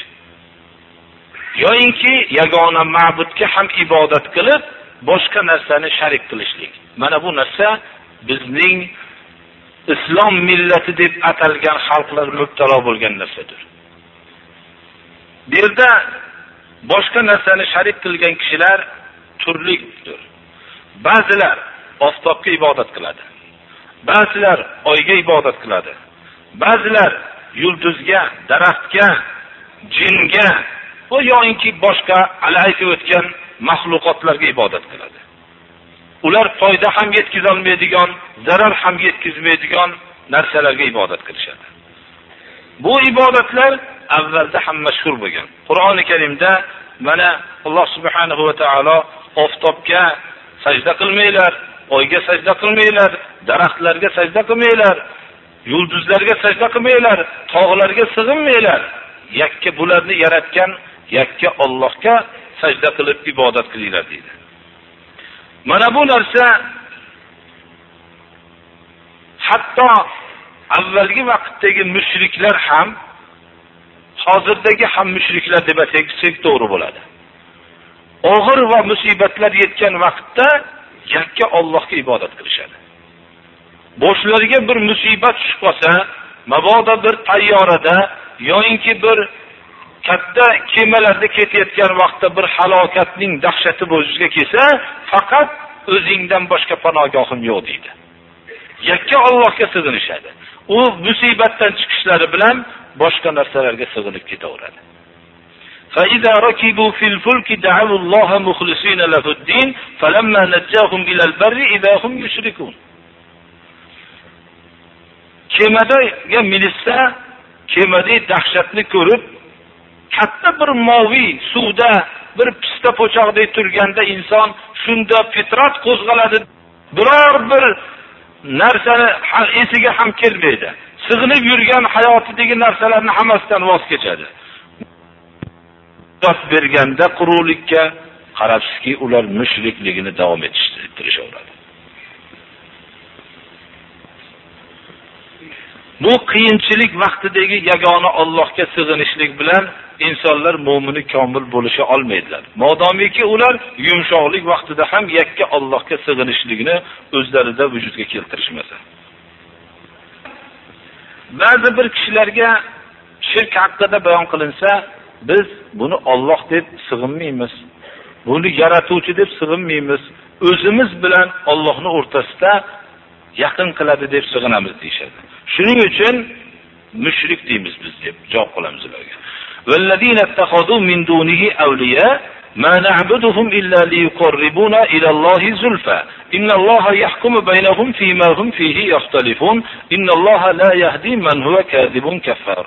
[SPEAKER 1] Yo'inki yagona ma'budga ham ibodat qilib boshqa narsani sharik qilishlik. Mana bu narsa bizning islom millati deb atalgan xalqlar mubtalo bo'lgan narsadir. Bu yerda boshqa narsani sharik qilgan kishilar turlidir ba'zilar oftobga ibodat qiladi. Ba'zilar oyga ibodat qiladi. Ba'zilar yulduzga daraxtga jinga va yoinki boshqa hali aytib o'tgan maxluqotlarga ibodat qiladi. Ular foyda ham yetkazolmaydigan zarar ham yetkazmaydigan narsalarga ibodat qilishadi. Bu ibodatlar avvalda ham mashhur bo'lgan. Qur'oni karimda mana alloh subhanahu va taolo oftobga sajda qilmanglar oyga sajda qilmanglar daraxtlarga sajda qilmanglar yulduzlarga sajda qilmanglar tog'larga sig'inmanglar. Yakka bularni yaratgan yakka ollohga sajda qilib ibodat qilinglar deydi. Mana bu narsa hatto avvalgi vaqtdagi mushriklar ham hozirdagi ham mushriklar deb aytsak to'g'ri bo'ladi. Og'ir va musibatlar yetgan vaqtda yakka ollohga ibodat qilishadi. Boshlariga bir musibat tushib qolsa mabodo bir tayyorada yoyinki bir katta kemalarda ketayotgan vaqtda bir halokatning dahshati vujudga kelsa faqat o'zingdan boshqa panogohim yo'q deydi. Yakka ollohga sig'inishadi. U musibatdan chiqishlari bilan boshqa narsalarga sig'inib ketaveradi فإذا ركبوا في الفلك دعوا الله مخلصين له الدين فلما نجاهم إلى البر إذا هم يشركون kemadaga minishsa kemadagi dahshatni ko'rib katta bir moviy suvda bir pista po'choqdek turganda inson shunda fitrat qo'zg'aladi biror bir narsani esiga ham kelmaydi Sig'inib yurgan hayotidagi narsalarni hammasidan voz kechadi. Berganda quruqlikka qarabsizki ular mushrikligini davom ettirishaveradi. Bu qiyinchilik vaqtidagi yagona ollohga sig'inishlik bilan insonlar mo'mini komil bo'lisha olmaydilar. Modomiki ular yumshoqlik vaqtida ham yakka ollohga sig'inishlikni o'zlarida vujudga keltirishmasa. Ba'zi bir kishilarga shirk haqida bayon qilinsa, biz buni Alloh deb sig'inmaymiz. Buni yaratuvchi deb sig'inmaymiz. O'zimiz bilan Allohning o'rtasida yaqin qiladi deb sig'inamiz deyshadi. Shuning uchun mushrik deymiz biz deb javob qilamiz ularga. Vallazina ittakhadhu min dunihi awliya ما نعبدهم إلا ليقربونا إلى الله زلفى إن الله يحكم بينهم فيما هم فيه يختلفون إن الله لا يهدي من هو كاذب كفار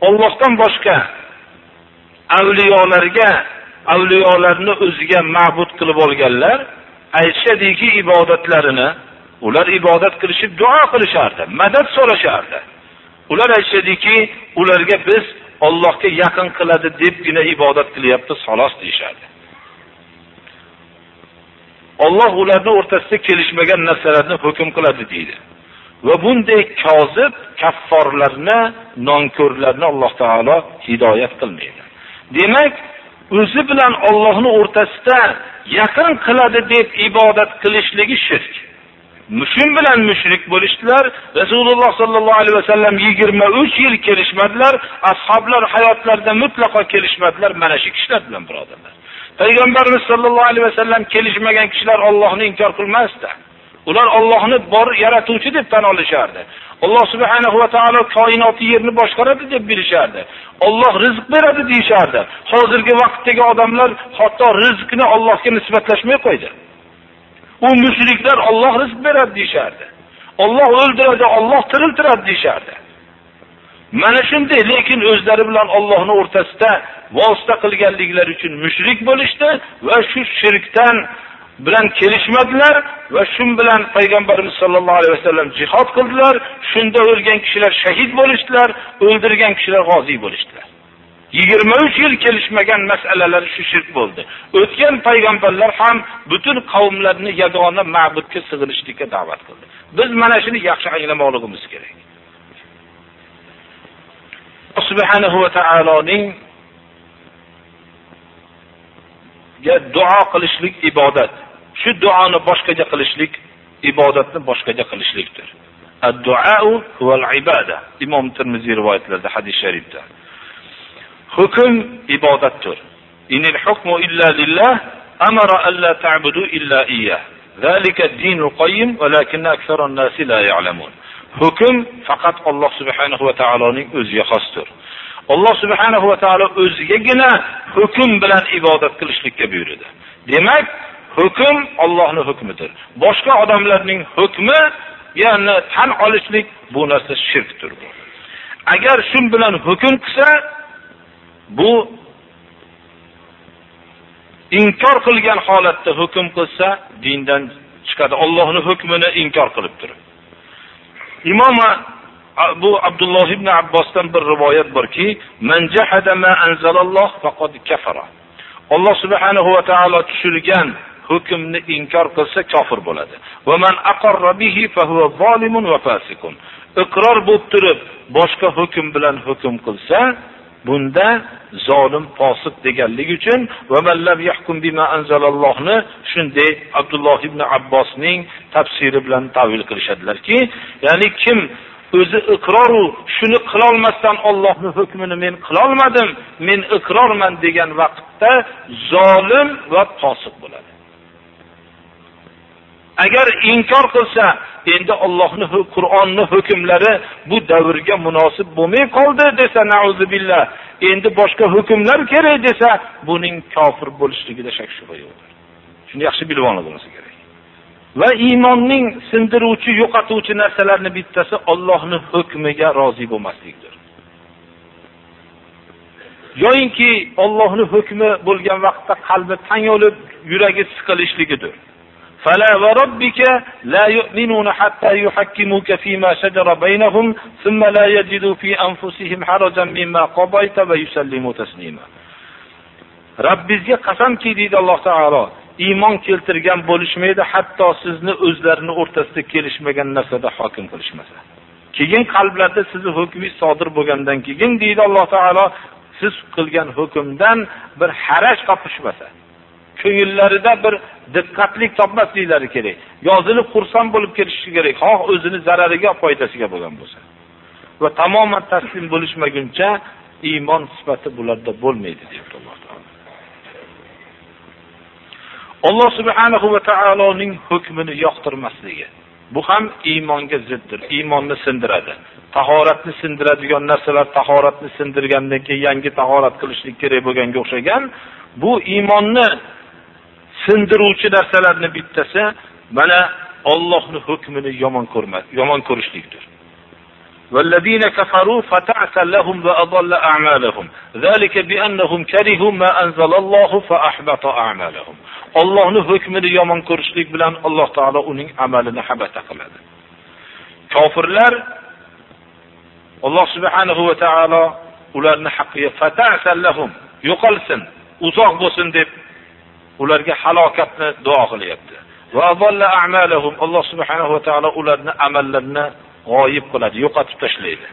[SPEAKER 1] Allohdan boshqa avliyolarga avliyolarni o'ziga ma'bud qilib olganlar aytishadiki ibodatlarini ular ibodat qilishib duo qilishardi madad so'rashardi ular aytishadiki ularga biz Allohga yaqin qiladi debgina ibodat qilyapti, xolos deyishardi. Alloh ularni o'rtasida kelishmagan narsalarni hukm qiladi deydi. Va bunday kozib kafforlarni nonko'rlarni alloh taolo hidoyat qilmaydi. Demak o'zi bilan Allohning o'rtasida yaqin qiladi deb ibodat qilishligi shirk. Shu bilan mushrik bo'lishdilar. Rasululloh sollallohu alayhi vasallam yigirma uch yil kelishmadilar. Ashoblar hayotlarida mutlaqo kelishmadilar. Mana shu kishilar bilan birodarlar. Payg'ambarimiz sollallohu alayhi vasallam kelishmagan kishilar ollohni inkor qilmasdi. Ular ollohni bor yaratuvchi deb tan olishardi. Alloh subhanahu va taolo koinotni yerni boshqaradi deb bilishardi. Olloh rizq beradi deyishardi. Hozirgi vaqtdagi odamlar hatto rizqni ollohga nisbatlashmay qo'ydi. U mushriklar Alloh rizq beradi deyshardi. Alloh o'ldiradi Alloh tiriltiradi deyshardi. mana shunday lekin o'zlari bilan Allohni o'rtasida vosita qilganliklari uchun mushrik bo'lishdi va shu shirkdan bilan kelishmadilar va shu bilan payg'ambarimiz sollallohu alayhi vasallam jihod qildilar shunda o'lgan kishilar shahid bo'lishdilar o'ldirgan kishilar g'oziy bo'lishdilar yigirma uch yil kelishmagan masalalar shu shirk bo'ldi. O'tgan payg'ambarlar ham butun qavmlarni yagona ma'budga sig'inishlikka da'vat qildi. Biz mana shuni yaxshi anglamoqligimiz kerak. Subhanahu va taoloning duo qilishlik ibodat. Shu duoni boshqacha qilishlik ibodatni boshqacha qilishlikdir. Imom Tirmiziy rivoyatlarida hadis sharifda. Hukm ibodatdir. Inil hukmu illa lillah, amara alla ta'budu illa iyyah. Zalika dinul qayyim, walakinna aktharan nasi la ya'lamun. Hukm faqat Alloh subhanahu va taoloning o'ziga xosdir. Alloh subhanahu va taolo o'zigagina hukm bilan ibodat qilishlikka buyurdi. Demak, hukm Allohning hukmidir. Boshqa odamlarning hukmi, ya'ni tan olishlik bu narsa shirkdir. Agar shun bilan hukm qilsa, bu inkor qilgan holatda hukm qilsa, dindan chiqadi. Allohning hukmini inkor qilib turib. Imom bu Abdulloh ibn Abbosdan bir rivoyat borki, "Man jahada ma anzalalloh faqad kafara." Alloh subhanahu va taolo tushirgan hukmni inkor qilsa kofir bo'ladi. Va man aqarra bihi fa huwa zalimun va fasikun. Iqror bo'lib turib boshqa hukm bilan hukm qilsa, bunda zolim fosiq deganligi uchun va mallab yahkum bima anzalallohni shunday Abdulloh ibn Abbosning tafsiri bilan tavil qilishadilarki, ya'ni kim o'zi iqroru shuni qila olmasdan Allohning hukmini men qila olmadim, men iqrorman degan vaqtda zolim va fosiq bo'ladi. Agar inkor qilsa endi Allohning Qur'onni hukmlari bu davrga munosib bo'lmay qoldi desa nauzubillah. Endi boshqa hukmlar kerak desa buning kofir bo'lishligida shak shubha yo'qdir shuni yaxshi bilib olishimiz kerak. Va iymonning sindiruvchi yo'qotuvchi narsalarni bittasi Allohning hukmiga rozi bo'lmaslikdir. Yoyinki Allohning hukmi bo'lgan vaqtda qalbi tang olib yuragi siqilishligidir. فلا وربك لا يؤمنون حتى يحكموك فيما شجر بينهم ثم لا يجدوا في أنفسهم حرجا مما قضيت ويسلموا تسليما Rabbizga qasamki deydi Alloh taolo iymon keltirgan bo'lishmaydi hatto sizni o'zlarini o'rtasida kelishmagan narsada hokim qilishmasa keyin qalblarda sizni hukmingiz sodir bo'lgandan keyin deydi Alloh taolo siz qilgan hukmdan bir haraj topishmasa ko'ngillarida bir diqqatlik topmasliklari kerak. Yozilib xursand bo'lib ketishi kerak. Xoh o'zini zarariga foydasiga bo'lgan bo'lsa. Va tamoman taslim bo'lishmaguncha iymon sifati bularda bo'lmaydi deydi alloh taolo. Alloh subhanahu va taoloning hukmini yoqtirmasligi. Bu ham iymonga ziddir iymonni sindiradi. Tahoratni sindiradigan narsalar tahoratni sindirgandan keyin yangi tahorat qilishlik kerak bo'lganga o'xshagan bu iymonni sindiruvchi narsalarni bittasi mana Allohning hukmini yomon ko'rmak, yomon ko'rishlikdir. والذين كفروا فتعسى لهم وأضل أعمالهم ذلك بأنهم كرهوا ما أنزل الله فأحبط أعمالهم Allohning hukmini yomon ko'rishlik bilan Alloh taolo uning amalini habata qiladi. Kofirlar Alloh subhanahu va taolo ularni haqqiga fata'sallahum yo'qolsin, uzoq bo'lsin deb ularga halokatni duo qilyapti. Va avvalla a'malahum Alloh subhanahu va taolo ularni amallarini g'oyib qiladi, yo'qotib tashlaydi.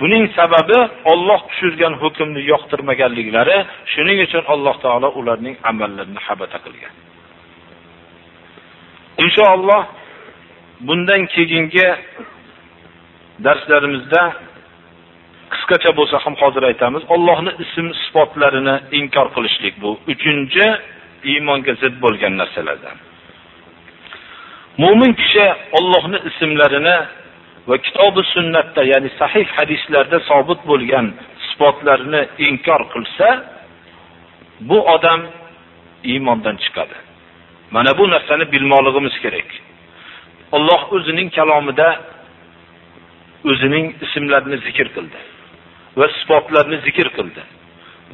[SPEAKER 1] Buning sababi Alloh tushirgan hukmni yoqtirmaganliklari, shuning uchun Alloh taolo ularning amallarini habata qilgan. Inshaalloh bundan keyingi darslarimizda qisqacha bo'lsa ham hozir aytamiz. Allohning ism sifatlarini inkor qilishlik bu uchinchi iymonga zid bo'lgan narsalardan. Mo'min kishi Allohning ismlarini va kitobi sunnatda, ya'ni sahih hadislarda sabit bo'lgan sifatlarini inkor qilsa, bu odam iymondan chiqadi. Mana bu narsani bilmoqligimiz kerak. Alloh o'zining kalomida o'zining ismlarini zikr qildi va sifatlarini zikr qildi.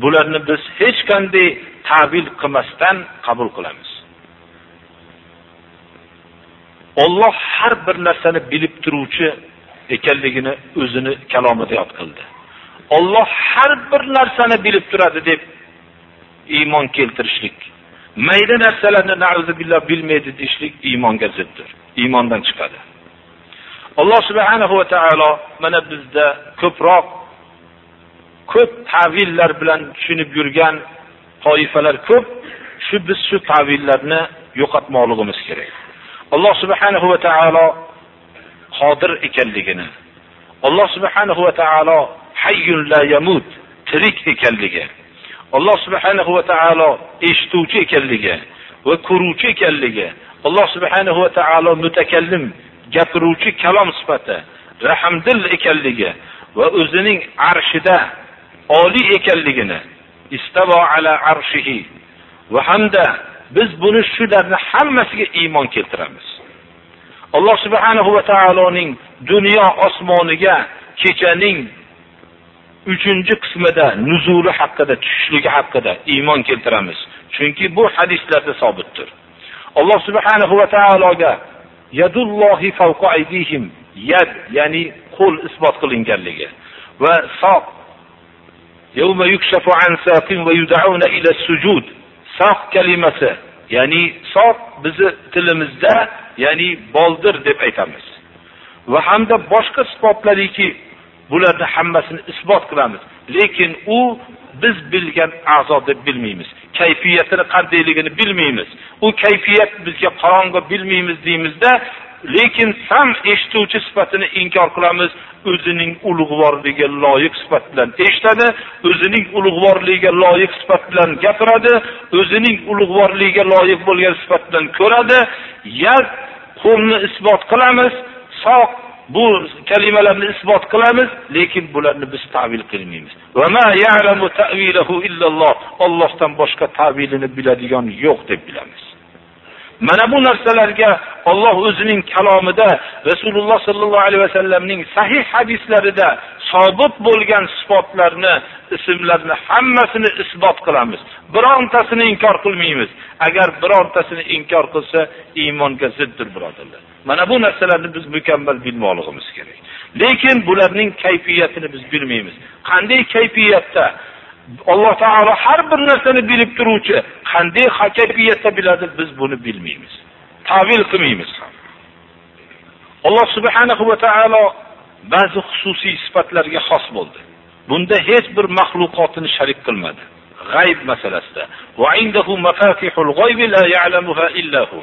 [SPEAKER 1] Bularni biz hech qanday ta'bil qilmasdan qabul qilamiz. Alloh har bir narsani bilib turuvchi ekanligini o'zini kalomida yod qildi. Alloh har bir narsani bilib turadi deb iymon keltirishlik. Mayda narsalarni na'uzubillah bilmaydi deyishlik iymonga ziddir. Iymondan chiqadi. Alloh subhanahu va taolo mana bizda ko'proq ko'p ta'villar bilan tushunib yurgan toifalar ko'p. Shu biz shu ta'villarni yo'qotmoqligimiz kerak. Alloh subhanahu va taolo qodir ekanligini, Alloh subhanahu va taolo hayyun la yamut, tirik ekanligi, Alloh subhanahu va taolo eshituvchi ekanligi va ko'ruvchi ekanligi, Alloh subhanahu va taolo mutakallim, gapiruvchi kalom sifati, rahmdil ekanligi va o'zining arshida oliy ekanligini istavo ala arshihi va hamda biz buni shularni hammasiga iymon keltiramiz. Alloh subhanahu va taoloning dunyo osmoniga kechaning 3-qismida nuzuli haqida, tushishligi haqida iymon keltiramiz. Chunki bu hadislarda sobitdir Alloh subhanahu va taologa yadullohi fawqa aydihim yad ya'ni qo'l isbot qilinganligi va soq yawma yukshafu an saqin va yud'auna ila sujud soq kalimasi ya'ni soq bizni tilimizda ya'ni boldir deb aytamiz va hamda boshqa isbotlariki bularni hammasini isbot qilamiz lekin u biz bilgan a'zo deb bilmaymiz kayfiyatini qandayligini bilmaymiz u kayfiyat bizga qorong'i bilmaymiz deymizda lekin sam eshituvchi sifatini inkor qilamiz. O'zining ulug'vorligiga loyiq sifat bilan eshitadi o'zining ulug'vorligiga loyiq sifat bilan gapiradi o'zining ulug'vorligiga loyiq bo'lgan sifat bilan ko'radi. Yalt qo'lni isbot qilamiz soq bu kalimalarni isbot qilamiz lekin bularni biz ta'vil qilmaymiz. Va ma ya'lamu ta'vilahu illalloh Allohdan boshqa ta'vilini biladigan yo'q deb bilamiz. Mana bu narsalarga Alloh o'zining kalomida Rasululloh sallallohu alayhi vasallamning sahih hadislarida sobit bo'lgan sifatlarni, ismlarni hammasini isbot qilamiz. Birontasini inkor qilmaymiz. Agar birontasini inkor qilsa, iymonga ziddir, birodarlar. Mana bu narsalarni biz mukammal bilmoqligimiz kerak. Lekin bularning kayfiyatini biz bilmaymiz. Qanday kayfiyatda Alloh taolo har bir narsani bilib turuvchi, qanday kayfiyatda biladi biz buni bilmaymiz. Tavil qilmaymiz. ham. Alloh subhanahu va taolo ba'zi xususiy sifatlarga xos bo'ldi. Bunda hech bir maxluqotini sharik qilmadi. G'ayb masalasida. Va indahu mafatihul g'ayb la ya'lamuha illa hu.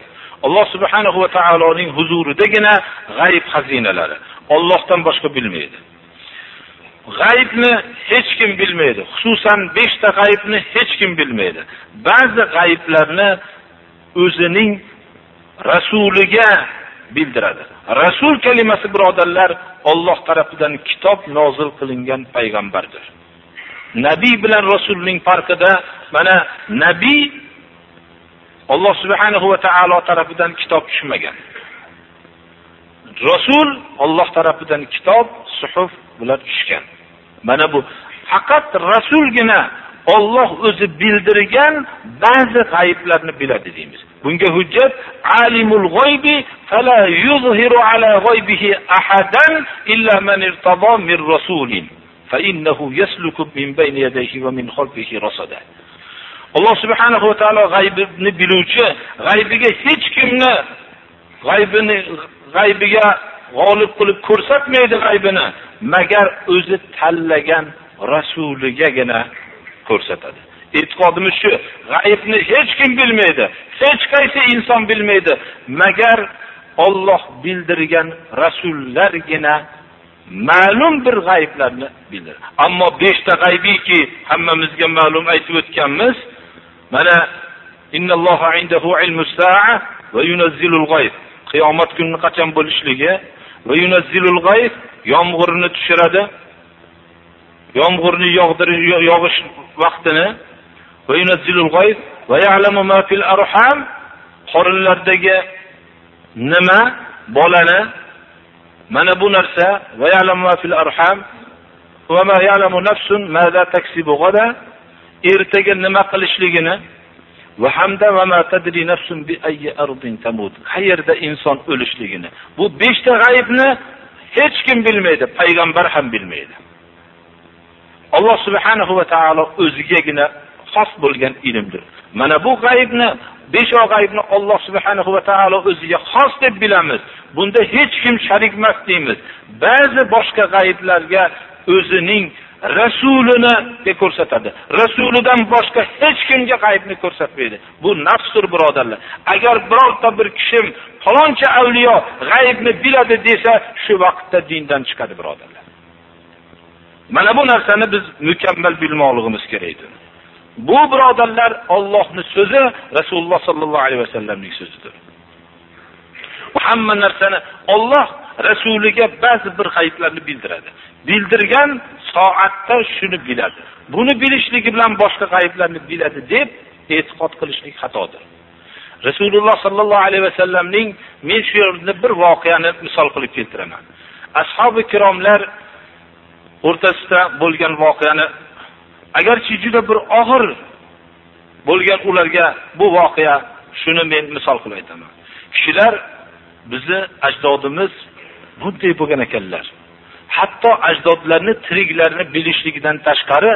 [SPEAKER 1] Alloh subhanahu va taoloning huzuridagina g'ayb xazinalari. Allohdan boshqa bilmaydi. G'aybni hech kim bilmaydi. Xususan 5 ta g'aybni hech kim bilmaydi. Ba'zi g'ayblarni o'zining rasuliga bildiradi. Rasul kalimasi birodarlar Alloh tarafidan kitob nozil qilingan payg'ambardir. Nabiy bilan rasulning farqida mana nabiy Alloh subhanahu va taolo tarafidan kitob tushmagan. Rasul Alloh tarafidan kitob, suhuf bular tushgan. Mana bu faqat rasulgina Alloh o'zi bildirgan ba'zi g'ayblarni biladi deymiz. Bunga hujjat alimul g'oybi fala yuzhiru ala g'oybihi ahadan illa man irtada min rasulin fa innahu yasluku min bayni yadayhi va min khalfihi rasada. Alloh subhanahu va taolo g'aybni biluvchi, g'aybiga hech kimni g'aybini g'aybiga g'olib qilib ko'rsatmaydi aybini magar o'zi tanlagan rasuligagina ko'rsatadi e'tiqodimiz shu g'aybni hech kim bilmaydi hech qaysi inson bilmaydi magar Alloh bildirgan rasullargina ma'lum bir g'ayblarni bildir. Ammo beshta g'aybiki hammamizga ma'lum aytib o'tganmiz. Mana innalloha indahu ilmus sa'a va yunazzilul g'ayb. Qiyomat kuni qachon bo'lishligi va yunazzilul g'ayb yomg'irni tushiradi. Yomg'irni yog'dirish yog'ish vaqtini. va yunazzilul g'ayb va ya'lamu ma fil arham qorinlardagi nima? Bolani. Mana bu narsa. va ya'lamu ma fil arham va ma ya'lamu nafsun madha taksibu g'ada ertaga nima qilishligini. Va hamda va ma tadri nafsun bi ayyi ardin tamut qayerda inson o'lishligini bu beshta g'aybni hech kim bilmaydi payg'ambar ham bilmaydi alloh subhanahu va taolo o'zigagina xos bo'lgan ilmdir mana bu g'aybni besh g'aybni Alloh subhanahu va taolo o'ziga xos deb bilamiz. Bunda hech kim sharik emas deymiz. Ba'zi boshqa g'ayblarga o'zining rasulini ko'rsatadi. Rasulidan boshqa hech kimga g'aybni ko'rsatmaydi. Bu nafsdir birodarlar. Agar birorta bir kishim faloncha avliyo g'aybni biladi desa, shu vaqtda dindan chiqadi birodarlar. Mana bu narsani biz mukammal bilmoqligimiz kerak edi Bu birodarlar Allohning so'zi, Rasululloh sollallohu alayhi vasallamning so'zidir. Hamma narsani Alloh rasuliga ba'zi bir g'ayblarni bildiradi. Bildirgan soatda shuni biladi. Buni bilishligi bilan boshqa g'ayiblarni biladi deb e'tiqod qilishlik xatodir. Rasululloh sollallohu alayhi vasallamning men shu yerda bir voqeani misol qilib keltiraman. ashobi kiromlar o'rtasida bo'lgan voqeani agarchi juda bir og'ir bo'lgan ularga bu voqea shuni men misol qilib aytaman kishilar bizni ajdodimiz bunday bo'lgan ekanlar hatto ajdodlarni tiriklarini bilishligidan tashqari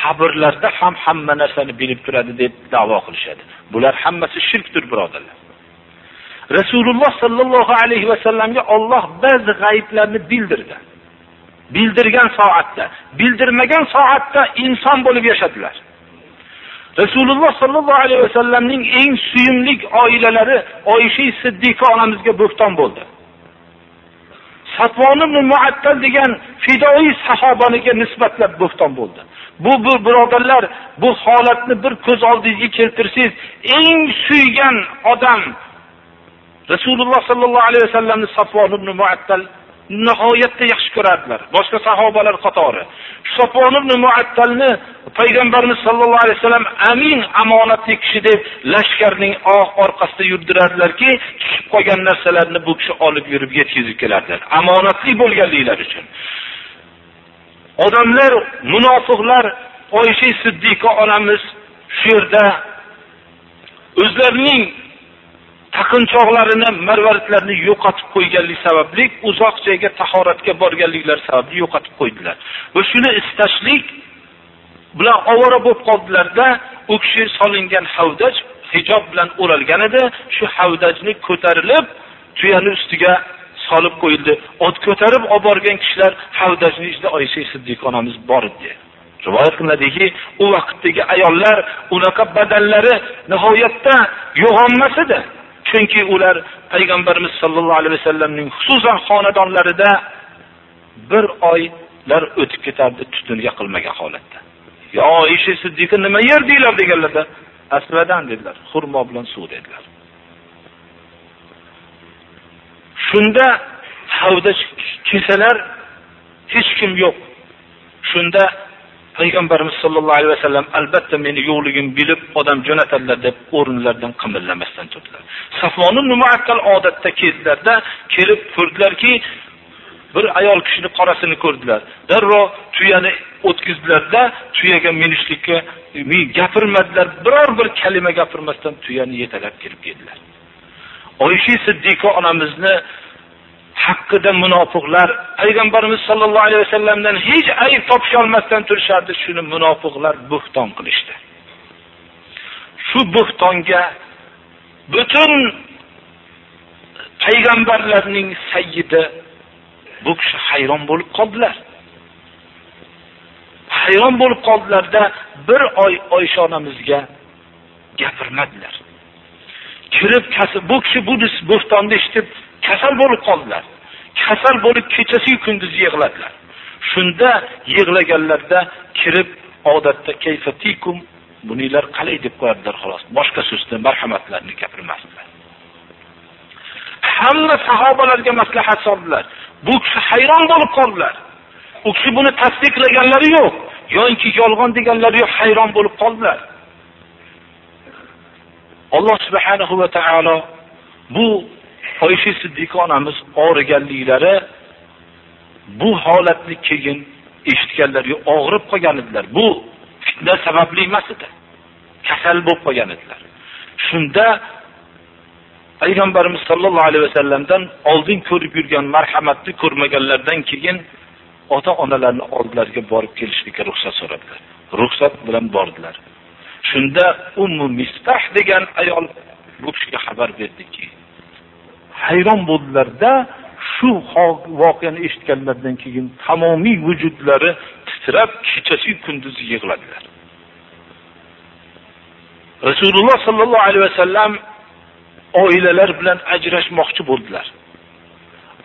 [SPEAKER 1] qabrlarda ham hamma narsani bilib turadi deb da'vo qilishadi. Bular hammasi shirkdir birodarlar. Rasululloh sollallohu alayhi vasallamga olloh ba'zi g'ayblarni bildirdi. Bildirgan soatda bildirmagan soatda inson bo'lib yashadilar rasululloh sollallohu alayhi vasallamning eng suyumli oilalari oysha siddiqa onamizga bo'xton bo'ldi. Satvon ibn muattal degan fidoi sahobaniga nisbatlab bo'xton bo'ldi. Bu bu birodarlar bu holatni bir ko'z oldingizga keltirsangiz eng suygan odam rasululloh sallallohu alayhi vasallamni satvon ibn muattal nihoyatda yaxshi ko'rardilar. Boshqa sahobalar qatori. Sopon ibn muattalni payg'ambarimiz sollallohu alayhi vasallam amin omonatli kishi deb lashkarning orqasida yurdirardilarki tushib qolgan narsalarni bu kishi olib yurib yetkazib kelardilar. Omonatli bo'lganliklari uchun. Odamlar munofiqlar oysha siddiqa onamiz shu yerda o'zlarining taqinchoqlarini marvaridlarini yo'qotib qo'yganlik sababli uzoq joyga tahoratga borganliklari sababli yo'qotib qo'ydilar. Va shuni istashlik bilan ovora bo'lib qoldilarda u kishi solingan havdaj hijob bilan o'ralgan edi. Shu havdajni ko'tarilib tuyani ustiga solib qo'yildi. Ot ko'tarib olib borgan kishilar havdajni ichida oysha siddiq onamiz bor edi. Rivoyat qilinadiki u vaqtdagi ayollar unaqa badallari nihoyatda yo'g'onmas edi. Chunki ular payg'ambarimiz sollallohu alayhi vasallamning xususan xonadonlarida bir oylar o'tib ketardi tutunga qilmagan holatda. Yo oysha siddiqa nima yerdinglar deganlarda asvadan dedilar xurmo bilan suv dedilar. Shunda havda kelsalar hech kim yo'q. Shunda payg'ambarimiz sollallohu alayhi vasallam albatta meni yo'qligimni bilib odam jo'natadilar deb o'rinlaridan qimirlamasdan turdilar. Safvoni muattal odatda keldilarda kelib ko'rdilarki bir ayol kishini qorasini ko'rdilar. Darrov tuyani o'tkazdilarda tuyaga minishlikka e, gapirmadilar. Biror bir kalima gapirmasdan tuyani yetalab kirib keldilar oysha siddiqa onamizni haqida munofiqlar payg'ambarimiz sollallohu alayhi vasallamdan hech ayb topisholmasdan turishardi shuni munofiqlar bo'xton qilishdi shu bo'xtonga butun payg'ambarlarning sayyidi bu kishi hayron bo'lib qoldilar. Hayron bo'lib qoldilarda bir oy Oysha onamizga gapirmadilar. Kirib bu kishi bu bo'xtonni eshitib kasal bo'lib qoldilar. Kasal bo'lib kechasi kunduz yig'ladilar. Shunda yig'laganlarda kirib odatda kayfatikum buninglar qalay deb qo'yadilar xolos. Boshqa so'zda marhamatlarni gapirmasdilar. Hamma sahobalarga maslahat soldilar. Bu kishi hayron bo'lib qoldilar. U kishi buni tasdiqlaganlari yo'q, yoinki yolg'on deganlari yo'q, hayron bo'lib qoldilar. Alloh subhanahu va taolo bu Oysha Siddiqa onamiz og'riganliklari bu holatni keyin eshitganlarga og'rib qolgan edilar. Bu fitna sababli emas edi. Kasal bo'lib qolgan edilar. Shunda payg'ambarimiz sollallohu alayhi vasallamdan oldin ko'rib yurgan marhamatni ko'rmaganlardan keyin ota onalarni oldilariga borib kelishlikka ruxsat so'radilar. Ruxsat bilan bordilar. Shunda Ummu Mistah degan ayol bu kishiga xabar berdiki, hayron bo'ldilarda shu voqeani eshitganlaridan keyin tamomiy vujudlari titrab kechasi kunduzi yig'ladilar. Rasululloh sollallohu alayhi vasallam oilalar bilan ajrashmoqchi bo'ldilar.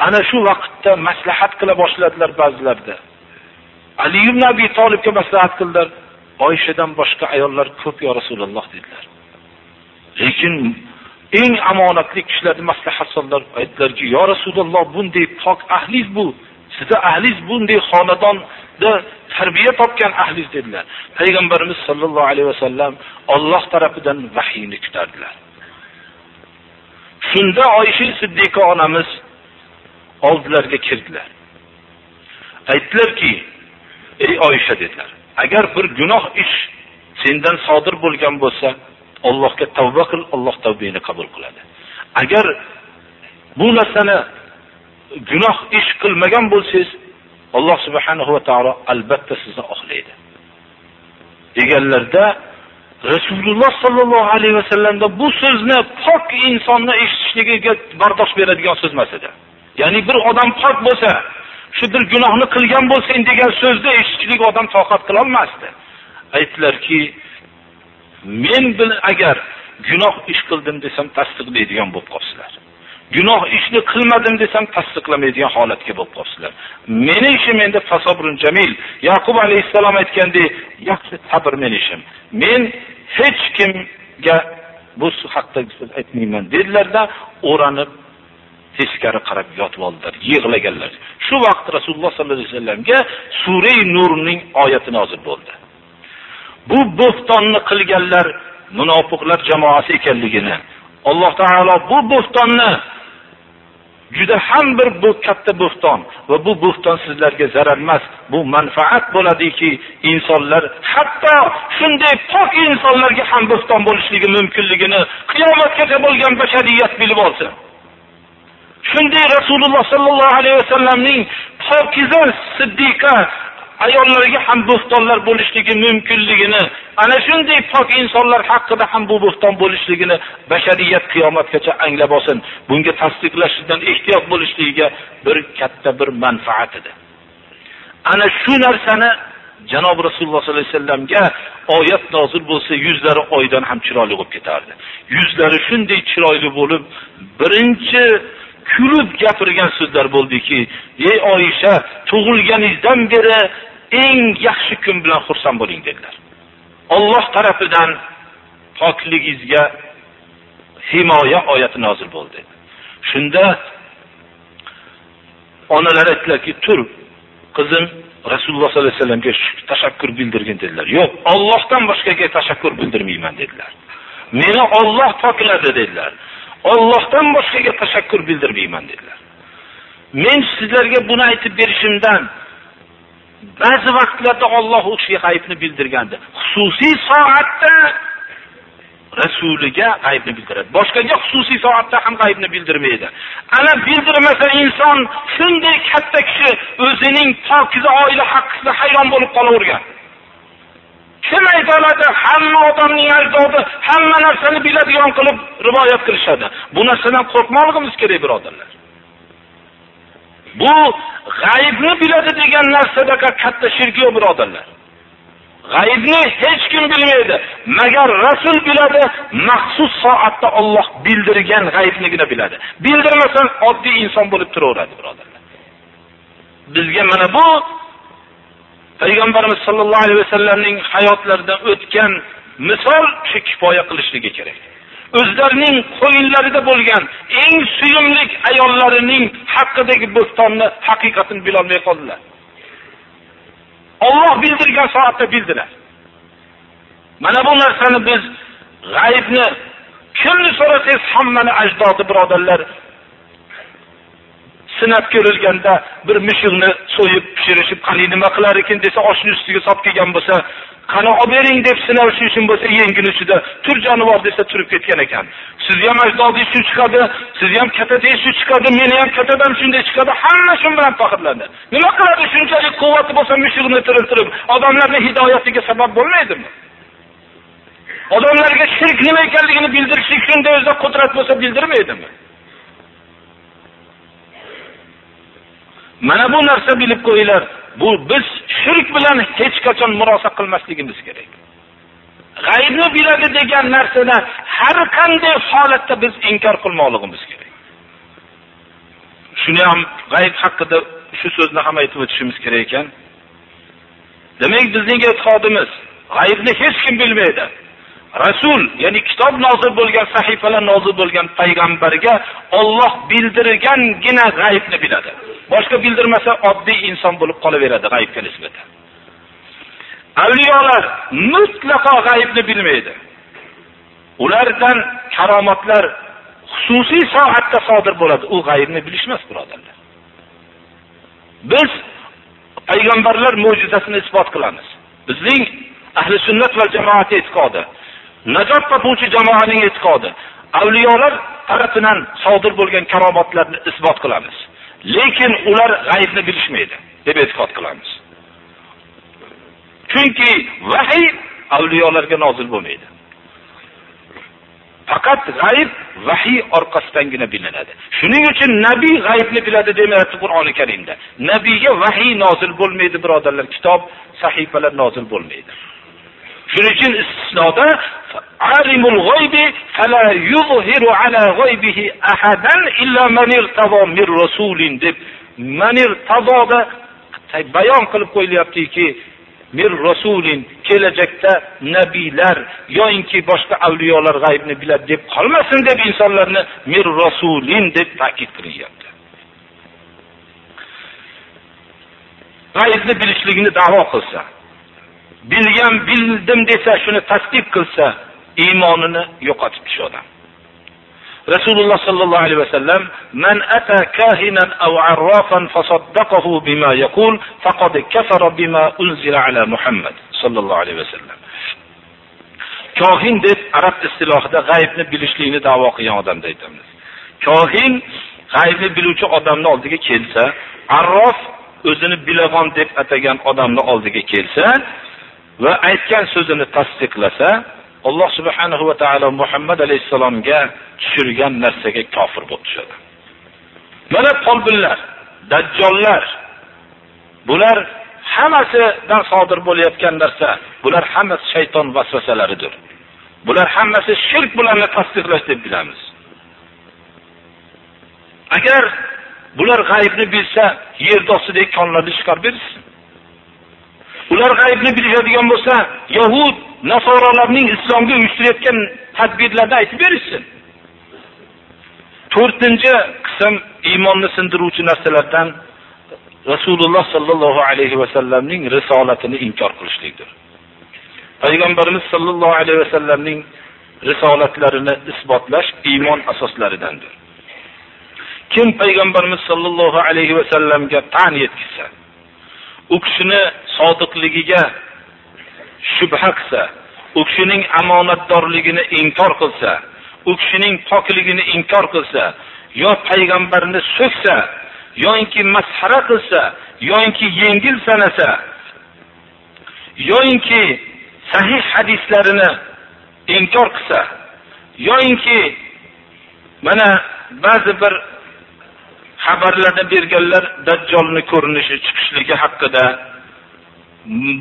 [SPEAKER 1] Ana shu vaqtda maslahat qila boshladilar ba'zilarda. Ali ibn Abi tolibga maslahat qildilar. Oyshadan boshqa ayollar ko'p yo Rasululloh dedilar. Lekin eng omonatli kishilarni maslahat soldilar. Aytdilarki, "Yo Rasululloh, bunday pok ahliz bu. Sizni ahliz bunday xonadonda tarbiya topgan ahliz" dedilar. Payg'ambarimiz sollallohu alayhi vasallam Alloh tarafidan vahiyni kutardilar. Shunda Oysha Siddiqa onamiz oldilariga kirdilar. Aytdilarki, "Ey Oysha" dedilar. Agar bir gunoh ish sendan sodir bo'lgan bo'lsa, Allohga tavba qil, Alloh tavbangni qabul qiladi. Agar bu narsani gunoh ish qilmagan bo'lsangiz, Alloh subhanahu va taolo albatta sizni oqlaydi. deganlarda Rasululloh sallallohu alayhi vasallamda bu so'zni pok insonni eshitishligiga bardosh beradigan so'z emas edi. Ya'ni bir odam pok bo'lsa, shu bir gunohni qilgan bo'lsang degan so'zni eshitishlik odam toqat qila olmasdi. Aytlarki, men bilan agar gunoh ish qildim desam tasdiqlaydigan bo'lib qolsizlar. Gunoh ishni qilmadim desam tasdiqlamaydigan holatga bo'lib qolsizlar. Meni ishim endi fasobrun jamil. Yaqub alayhissalom aytgandek, yaxshi sabr meni ishim. Men hech kimga bu haqda so'z aytmayman dedilarda, o'ranib teskari qarab yotib oldilar, yig'laganlar. Shu vaqt Rasululloh sollallohu alayhi vasallamga sura Nurning oyati nozil bo'ldi. Bu bo'xtonni qilganlar munofiqlar jamoasi ekanligini, Alloh taolo bu bo'xtonni juda ham bir bu katta bo'xton va bu bo'xton sizlarga zarar emas, bu manfaat bo'ladiki, insonlar hatto shunday pok insonlarga ham bo'xton bo'lishligi mumkinligini qiyomatgacha bo'lgan bashariyat bilib olsin. Shunday Rasululloh sallallohu alayhi vasallamning pokiza siddiqa ayollarga ham bo'xtonlar bo'lishligi mumkinligini, ana shunday pok insonlar haqida ham bu bo'xton bo'lishligini bashariyat qiyomatgacha anglab olsin. Bunga tasdiqlashdan ehtiyot bo'lishligiga bir katta bir manfaat edi. Ana shu narsani Janob Rasululloh sollallohu alayhi vasallamga oyat nozil bo'lsa, yuzlari oydan ham chiroyli bo'lib ketardi. Yuzlari shunday chiroyli bo'lib, birinchi kulib gapirgan so'zlar bo'ldiki, "Ey oyisha tug'ilganingizdan beri eng yaxshi kun bilan xursand bo'ling" dedilar. Alloh tarafidan pokligingizga himoya oyati nozil bo'ldi. Shunda onalar aytdilarki, "Tur, qizim Rasululloh sollallohu alayhi vasallamga tashakkur bildirgin" dedilar. "Yo'q, Allohdan boshqaga tashakkur bildirmayman" dedilar. "Meni Alloh pokladi" dedilar. Allohdan boshqaga tashakkur bildirmayman dedilar. Men sizlarga buni aytib berishimdan ba'zi vaqtlarda Alloh u kishiga g'aybni bildirgandi. Xususiy soatda rasuliga g'aybni bildiradi. Boshqaga xususiy soatda ham g'aybni bildirmaydi. Ana bildirmasa inson shunday katta kishi o'zining pokiza oila haqida hayron bo'lib qolavergan. Kim aytoladi? Hamma odamning ajdodi hamma narsani biladigan qilib rivoyat qilishadi. Bu narsadan qo'rqmoqligimiz kerak, birodarlar. Bu g'aybni biladi degan narsadaqa katta shirk yo'q, birodarlar. G'aybni hech kim bilmaydi. Magar Rasul biladi, maxsus soatda Alloh bildirgan g'aybnigina biladi. bildirmasa oddiy inson bo'lib turaveradi, birodarlar. Bizga mana bu payg'ambarimiz sollallohu alayhi vasallamning hayotlaridan o'tgan misol shu kifoya qilishligi kerak. o'zlarining qo'yinlarida bo'lgan eng suyumlik ayollarining haqidagi bo'stonni haqiqatini bilolmay qoldilar. Alloh bildirgan soatda bildilar. Mana bu narsani biz g'aybni kimni so'rasangiz hammani ajdodi birodarlar sinab ko'rilganda bir mushukni so'yib pishirishib qani nima qilar ekan desa oshni ustiga solib kelgan bo'lsa qani olib bering deb sinavish uchun bo'lsa yengini ichida tur jonivor desa turib ketgan ekan. Sizni ham ajdodingiz shu chiqadi sizni ham katadangiz shu chiqadi meni ham katadan shunday chiqadi hamma shu bilan faxrlanadi nima qiladi shunchalik quvvati bo'lsa mushukni tiriltirib odamlarni hidoyatiga sabab bo'lmaydimi? Odamlarga shirk nima ekanligini bildirishlik shunday o'zida qudrat bo'lsa bildirmaydimi? Mana bu narsa bilib qo'yinglar. Bu biz shirk bilan hech qachon murosa qilmasligimiz kerak. G'aybni biladi degan narsani har qanday holatda biz inkor qilmoqligimiz kerak. Shuni ham g'ayb haqida shu so'zni ham aytib o'tishimiz kerak ekan. Demak, bizning e'tiqodimiz g'aybni hech kim bilmaydi. Rasul, ya'ni kitob nozil bo'lgan, sahifalar nozil bo'lgan payg'ambarga Alloh bildirgangina g'aybni biladi. Boshqa bildirmasa oddiy inson bo'lib qolaveradi g'aybga nisbatan. Avliyolar mutlaqo g'aybni bilmaydi. Ulardan karomatlar xususiy soatda sodir bo'ladi. U g'aybni bilishmas, birodarlar. Biz payg'ambarlar mo'jizasini isbot qilamiz. Bizning ahli sunnat va jamoat e'tiqodi najot topuvchi jamoaning e'tiqodi. Avliyolar tarafidan sodir bo'lgan karomatlarni isbot qilamiz. Lekin ular g'aybni bilishmaydi deb e'tiqod qilamiz. Chunki vahiy avliyolarga nozil bo'lmaydi. Faqat g'ayb vahiy orqasidangina bilinadi. Shuning uchun nabiy g'aybni biladi demayapti qur'oni karimda. Nabiyga vahiy nozil bo'lmaydi birodarlar. Kitob sahifalar nozil bo'lmaydi. Shuning uchun istisnoda alimul g'oybi fala yuzhiru ala g'oybihi ahadan illa man irtado mir rasulin deb man irtadoda bayon qilib qo'yilyaptiki mir rasulin kelajakda nabiylar yoinki boshqa avliyolar g'aybni biladi deb qolmasin deb insonlarni mir rasulin deb ta'kid qilinyapti. G'aybni bilishligini da'vo qilsa bilgan bildim desa shuni tasdiq qilsa iymonini yo'qotib tushadi odam. Rasululloh sollallohu alayhi vasallam man ata kahinan aw arrafan fasaddaqahu bima yaqul faqad kafara bima unzila ala muhammad sallallohu alayhi vasallam. Kohin deb arab istilohida g'aybni bilishlikni da'vo qilgan odamni aytamiz kohin g'aybni biluvchi odamni oldiga kelsa arrof o'zini bilagon deb atagan odamni oldiga kelsa va aytgan so'zini tasdiqlasa alloh subhanahu va taolo muhammad alayhisalomga tushirgan narsaga kofir bo'lib tushadi. Mana folbinlar dajjollar bular hammasidan sodir bo'layotgan narsa bular hammasi shayton vasvasalaridir. Bular hammasi shirk bularni tasdiqlash deb bilamiz. Agar bular g'aybni bilsa yer ostidagi konlarni chiqarib bersin. Ular g'aybni bilishadigan bo'lsa yahud nasoralarning islomga uyushtirayotgan tadbirlarni aytib berishsin. To'rtinchi qism iymonni sindiruvchi narsalardan rasululloh sollallohu alayhi vasallamning risolatini inkor qilishlikdir. Payg'ambarimiz sollallohu alayhi vasallamning risolatlarini isbotlash iymon asoslaridandir. Kim payg'ambarimiz sollallohu alayhi vasallamga tan yetkazsa u kishini sodiqligiga shubha qilsa u kishining omonatdorligini inkor qilsa u kishining pokligini inkor qilsa yo payg'ambarni so'ksa yoinki masxara qilsa yoinki yengil sanasa yoinki sahih hadislarini inkor qilsa yoinki mana ba'zi bir xabarlarni berganlar dajjolni ko'rinishi chiqishligi haqida.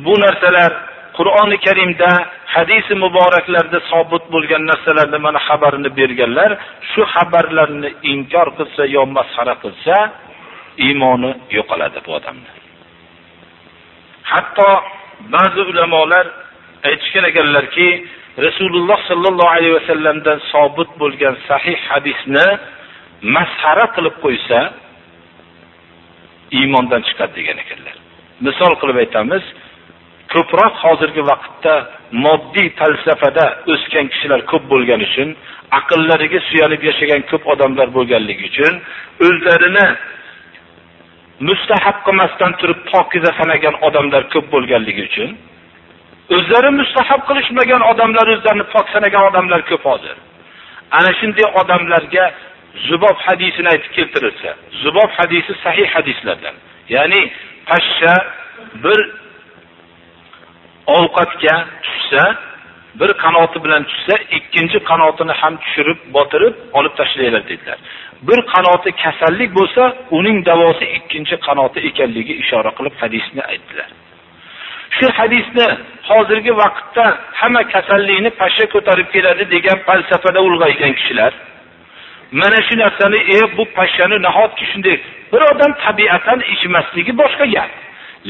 [SPEAKER 1] Bu narsalar qur'oni karimda hadisi muboraklarda sobit bo'lgan narsalarni mana xabarini berganlar shu xabarlarni inkor qilsa yo masxara qilsa iymoni yo'qoladi bu odamni hatto ba'zi ulamolar aytishgan ekanlarki rasululloh sollallohu alayhi vasallamdan sobit bo'lgan sahih hadisni masxara qilib qo'ysa iymondan chiqadi degan ekanlar. Misol qilib aytamiz ko'proq hozirgi vaqtda moddiy falsafada o'sgan kishilar ko'p bo'lgani uchun aqllariga suyanib yashagan ko'p odamlar bo'lganligi uchun o'zlarini mustahab qilmasdan turib pokiza sanagan odamlar ko'p bo'lganligi uchun o'zlari mustahab qilishmagan odamlar o'zlarini pok sanagan odamlar ko'p hozir. Ana shunday odamlarga zubob hadisini aytib keltirilsa zubob hadisi sahih hadislardan. Ya'ni pashsha bir ovqatga tushsa bir qanoti bilan tushsa ikkinchi qanotini ham tushirib botirib olib tashlanglar dedilar. Bir qanoti kasallik bo'lsa uning davosi ikkinchi qanoti ekanligi ishora qilib hadisni aytdilar. Shu hadisni hozirgi vaqtda hamma kasallikni pashsha ko'tarib keladi degan falsafada ulg'aygan kishilar mana shu narsani e bu pashshani nahotki shunday bir odam tabiatan ichmasligi boshqa gap.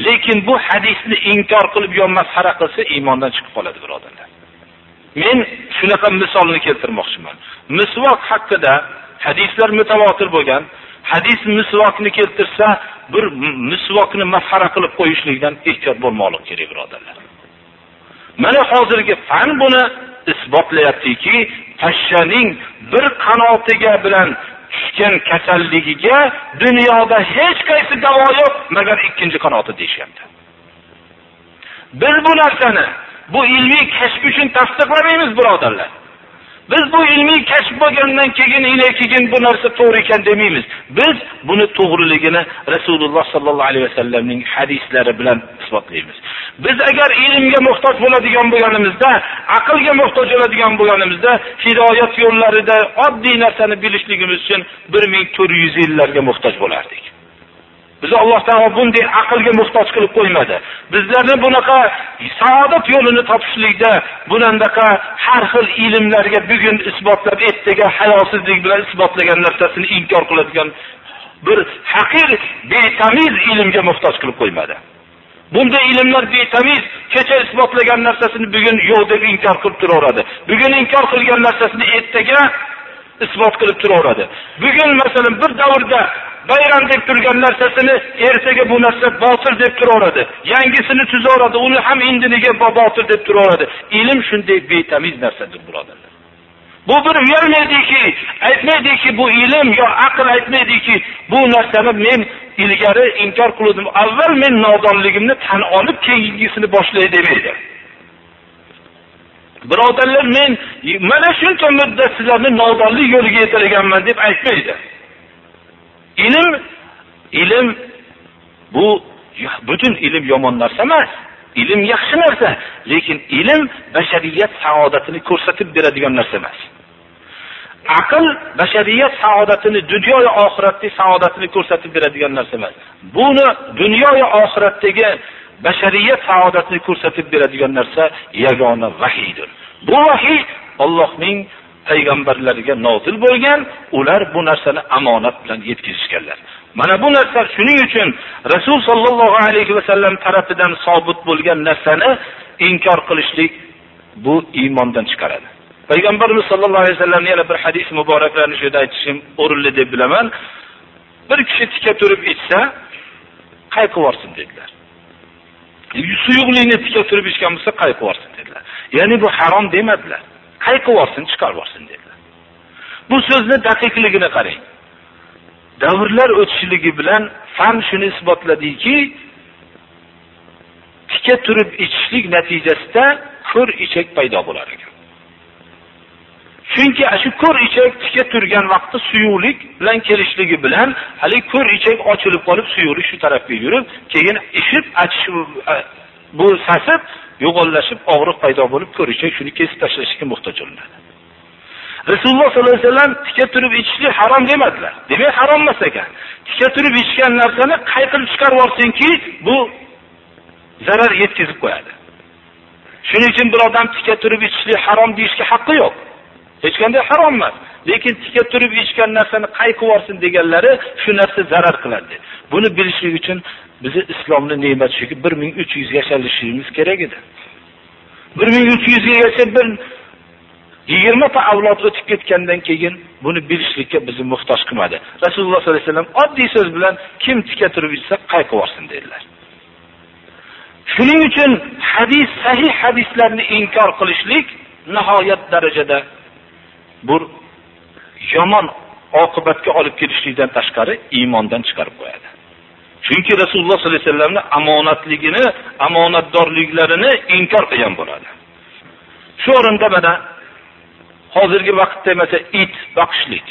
[SPEAKER 1] Lekin bu hadisni inkor qilib yo masxara qilsa iymondan chiqib qoladi birodarlar men shunaqa misolni keltirmoqchiman. Misvok haqida hadislar mutavotir bo'lgan hadis misvokni keltirsa bir misvokni masxara qilib qo'yishlikdan ehtiyot bo'lmoqlik kerak birodarlar mana hozirgi fan buni isbotlayaptiki pashshaning bir qanotiga bilan tushgan kasalligiga dunyoda hech qaysi davo yo'q magar ikkinchi qanoti deyishyapti. Biz bu narsani bu ilmiy kashf uchun tasdiqlamaymiz birodarlar. Biz bu ilmiy kashf bo'lgandan keyin keyin bu narsa to'g'ri ekan demaymiz biz buni to'g'riligini rasululloh sallallohu alayhi vasallamning hadislari bilan isbotlaymiz. Biz agar ilmga muhtoj bo'ladigan bo'lganimizda aqlga muhtoj bo'ladigan bo'lganimizda hidoyat yo'llarida oddiy narsani bilishligimiz uchun bir ming to'rt yuz yillarga muhtoj bo'lardik. Bizni alloh taolo bunday aqlga muhtoj qilib qo'ymadi. Bizlarni bunaqa saodat yo'lini topishlikda bunandaqa har xil ilmlarga bugun isbotlab ertaga hayosizlik bilan isbotlagan narsasini inkor qiladigan bir haqir betamiz ilmga muhtoj qilib qo'ymadi. Bunday ilmlar betamiz kecha isbotlagan narsasini bugun yo'q deb inkor qilib turaveradi. Bugun inkor qilgan narsasini ertaga isbot qilib turaveradi. Bugun masalan bir davrda bayram deb turgan narsasini ertaga bu narsa botil deb turaveradi. Yangisini tuzaveradi uni ham indiniga botil deb turaveradi. Ilm shunday betamiz narsadir birodarlar. Bu bir uyalmaydiki aytmaydiki bu ilm yo aql aytmaydiki bu narsani men ilgari inkor qiluvdim. Avval men nodonligimni tan olib keyingisini boshlay demaydi. Birodarlar men mana shuncha muddat sizlarni nodonlik yo'liga yetirganman deb aytmaydi. Ilm ilm bu butun ilm yomon narsa emas. Ilm yaxshi narsa lekin ilm bashariyat saodatini ko'rsatib beradigan narsa emas. Aql bashariyat saodatini dunyoyu oxiratdagi saodatini ko'rsatib beradigan narsa emas. Buni dunyoyu oxiratdagi bashariyat saodatini ko'rsatib beradigan narsa yagona vahiydir. Bu vahiy Allohning payg'ambarlarga nozil bo'lgan ular bu narsani omonat bilan yetkazishganlar. Mana bu narsa shuning uchun rasul sollallohu alayhi vasallam tarafidan sobit bo'lgan narsani inkor qilishlik bu iymondan chiqaradi. Payg'ambarimiz sollallohu alayhi vasallamni yana bir hadis muboraklarini shu yerda aytishim o'rinli deb bilaman. Bir kishi tika turib ichsa qayqib yuborsin? dedilar. Suyuqlikni tika turib ichgan bo'lsa qayqib yuborsin dedilar. Ya'ni bu harom demadilar. Qayqib yuborsin chiqarib yuborsin dedilar. Bu so'zni daqiqligini qarang. Davrlar o'tishligi bilan fan shuni isbotladiki tika turib ichishlik natijasida ko'r ichak paydo bo'lar ekan. Chunki shu ko'r ichak tika turgan vaqtda suyuqlik bilan kelishligi bilan hali ko'r ichak ochilib qolib suyuqlik shu tarafga yurib keyin ishib achish bu sasib yo'g'onlashib og'riq paydo bo'lib ko'r ichak shuni kesib tashlashga muhtoj bo'ladi. rasululloh sollallohu alayhi vasallam tika turib ichishlik harom demadilar demak harom emas ekan. Tika turib ichgan narsani qaytirib chiqarib yuborsinki bu zarar yetkazib qo'yadi. Shuning uchun bir odam tika turib ichishlik harom deyishga haqqi yo'q. Hech qanday harom emas. Lekin tika turib ichgan narsani qayqib qilib yuborsin deganlari shu narsa zarar qiladi. Buni bilishlik uchun bizni islomni ne'mat shuki bir ming uch yuz yashalishimiz kerak edi. Bir ming uch yuzgacha bir yigirmata avlod o'tib ketgandan keyin buni bilishlikka bizni muhtoj qilmadi. Rasululloh sollallohu alayhi vasallam oddiy so'z bilan kim tika turib ichsa qayqib qilib yuborsin dedilar. Shuning uchun hadis sahih hadislarni inkor qilishlik nihoyat darajada bu yomon oqibatga olib kelishlikdan tashqari iymondan chiqarib qo'yadi. Chunki rasululloh sollallohu alayhi vasallamni omonatligini omonatdorliklarini inkor qilgan bo'ladi. Shu o'rinda mana hozirgi vaqtda masalan it boqishlik.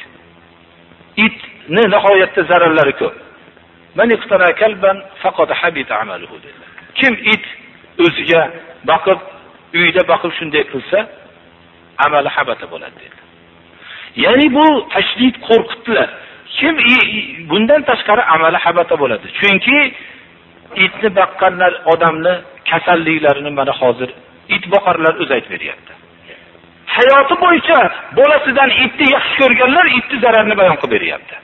[SPEAKER 1] Itni nihoyatda zararlari ko'p. Kim it o'ziga boqib uyda boqib shunday qilsa amali habata bo'ladi dedi. Ya'ni bu tashdid qo'rqitdilar kim bundan tashqari amali habata bo'ladi? Chunki itni baqqanlar odamni kasalliklarini mana hozir it boqarlar o'z aytib beryapti. Hayoti bo'yicha bolasidan itni yaxshi ko'rganlar itni zararini bayon qilib beryapti.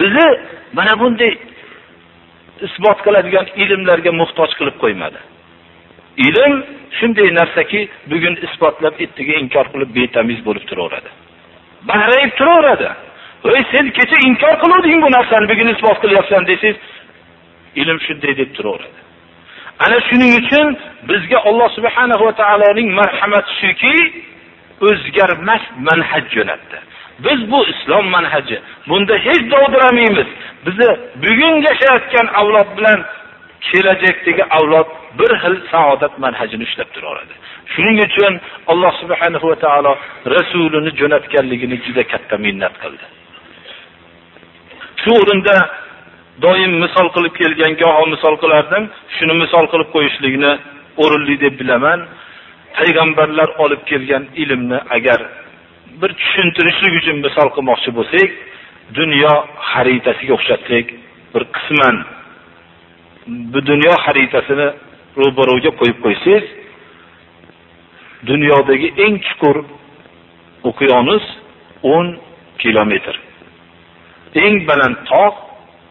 [SPEAKER 1] Bizni mana bunday isbot qiladigan ilmlarga muhtoj qilib qo'ymadi. Ilm shunday narsaki bugun isbotlab ertaga inkor qilib betamiz bo'lib turaveradi. Bahrayib turaveradi. Ey sen kecha inkor qiluvding bu narsani bugun isbot qilyapsan desangiz ilm shunday deb turaveradi. Ana shuning uchun bizga alloh subhanahu va taoloning marhamati shuki o'zgarmas manhaj jo'natdi. Biz bu islom manhaji bunda hech dovdiramaymiz bizni bugun yashayotgan avlod bilan kelajakdagi avlod bir xil saodat manhajini ushlab turaveradi. Shuning uchun alloh subhanahu va taolo rasulini jo'natganligini juda katta minnat qildi. Shu o'rinda doim misol qilib kelgan goho misol qilardim. Shuni misol qilib qo'yishlikni o'rinli deb bilaman. Payg'ambarlar olib kelgan ilmni agar bir tushuntirishlik uchun misol qilmoqchi bo'lsak dunyo xaritasiga o'xshatsak bir qisman bu dunyo xaritasini ro'baro'ga qo'yib qo'ysangiz dunyodagi eng chuqur okeanus 10 kilometr. Eng baland tog'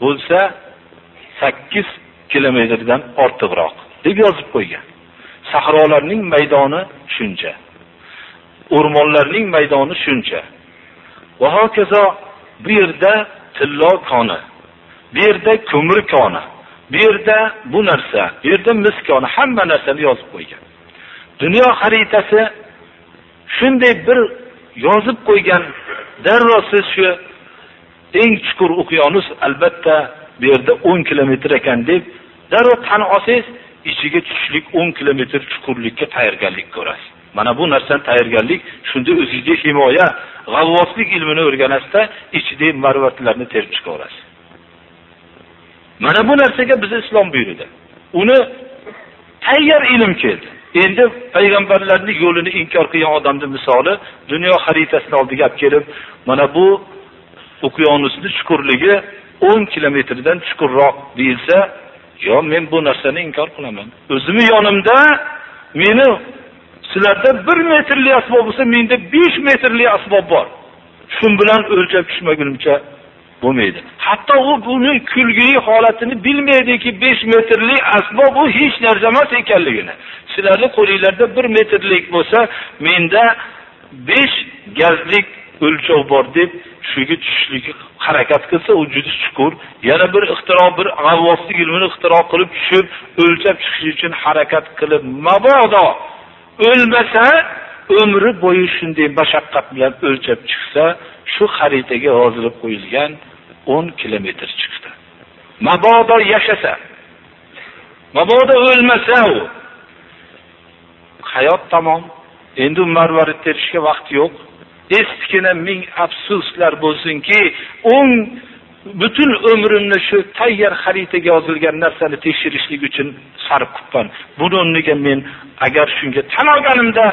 [SPEAKER 1] bo'lsa 8 kilometrdan ortiqroq deb yozib qo'ygan. Sahrolarning maydoni shuncha o'rmonlarning maydoni shuncha. Va hokazo bu yerda tillo koni bu yerda ko'mir koni bu yerda bu narsa bu yerda miskon hamma narsani yozib qo'ygan. Dunyo xaritasi shunday bir yozib qo'ygan darrov siz shu eng chuqur okeanus albatta bu yerda 10 kilometr ekan deb darrov tan olsangiz ichiga tushishlik 10 kilometr chuqurlikka tayyorgarlik ko'rasiz. Mana bu narsani tayyorgarlik shunda o'zingizga himoya g'avvoslik ilmini o'rganasizda ichidagi marvatlarni terib chiqaverasiz. Mana bu narsaga bizni islom buyurdi. Uni tayyor ilm keldi. Endi payg'ambarlarning yo'lini inkor qilgan odamni misoli dunyo xaritasini oldiga olib kelib mana bu okeanusni chuqurligi 10 kilometrdan chuqurroq deilsa, yo men bu narsani inkor qilaman. O'zimni yonimda meni sizlarda 1 metrli asbob bo'lsa menda 5 metrli asbob bor. Shun bilan o'lchab tushmagunimcha bo'lmaydi. Hatto u buni kulgili holatini bilmaydiki 5 metrli asbob u hech narsa emas ekanligini. Sizlarni qo'linglarda 1 metrlik bo'lsa menda 5 gazlik o'lchov bor deb shuga tushishlikka harakat qilsa u juda chuqur. Yana bir ixtiro bir g'avvoslik ilmini ixtiro qilib tushib o'lchab chiqish uchun harakat qilib mabodo o'lmasa umri bo'yi shunday mashaqqat bilan o'lchab chiqsa shu xaritaga yozilib qo'yilgan 10 kilometr chiqdi. Mabodo yashasa mabodo o'lmasa u hayot tamom endi marvarid terishga vaqt yo'q. Eskina ming afsuslar bo'lsinki 10 butun umrimni shu tayyor xaritaga yozilgan narsani tekshirishlik uchun sarf qilgan. buni o'rniga men agar shunga tan olganimda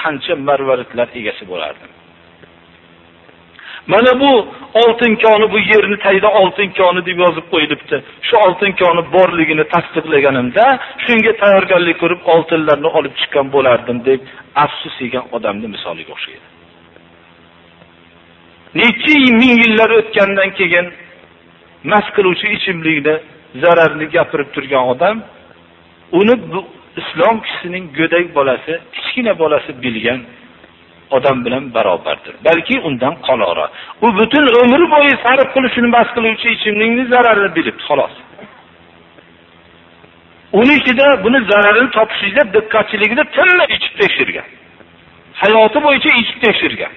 [SPEAKER 1] qancha marvaridlar egasi bo'lardim. Mana bu oltin koni bu yerni tagida oltin koni deb yozib qo'yilibdi. Shu oltin koni borligini tasdiqlaganimda, shunga tayyorgarlik ko'rib oltinlarni olib chiqqan bo'lardim deb afsus yegan odamning misoliga o'xshaydi. Necha ming yillar o'tgandan keyin mas qiluvchi ichimlikni zararli gapirib turgan odam uni bu islom kishisining go'dak bolasi, kichkina bolasi bilgan odam bilan barobardir. Balki undan qolora. U butun umri bo'yi sarf qilishini bas qiluvchi ichimlikning zararini bilib, xolos. Uning ichida buni zararini topishida diqqatchiligida tinmay ichib tekshirgan. Hayoti bo'yicha ichib tekshirgan.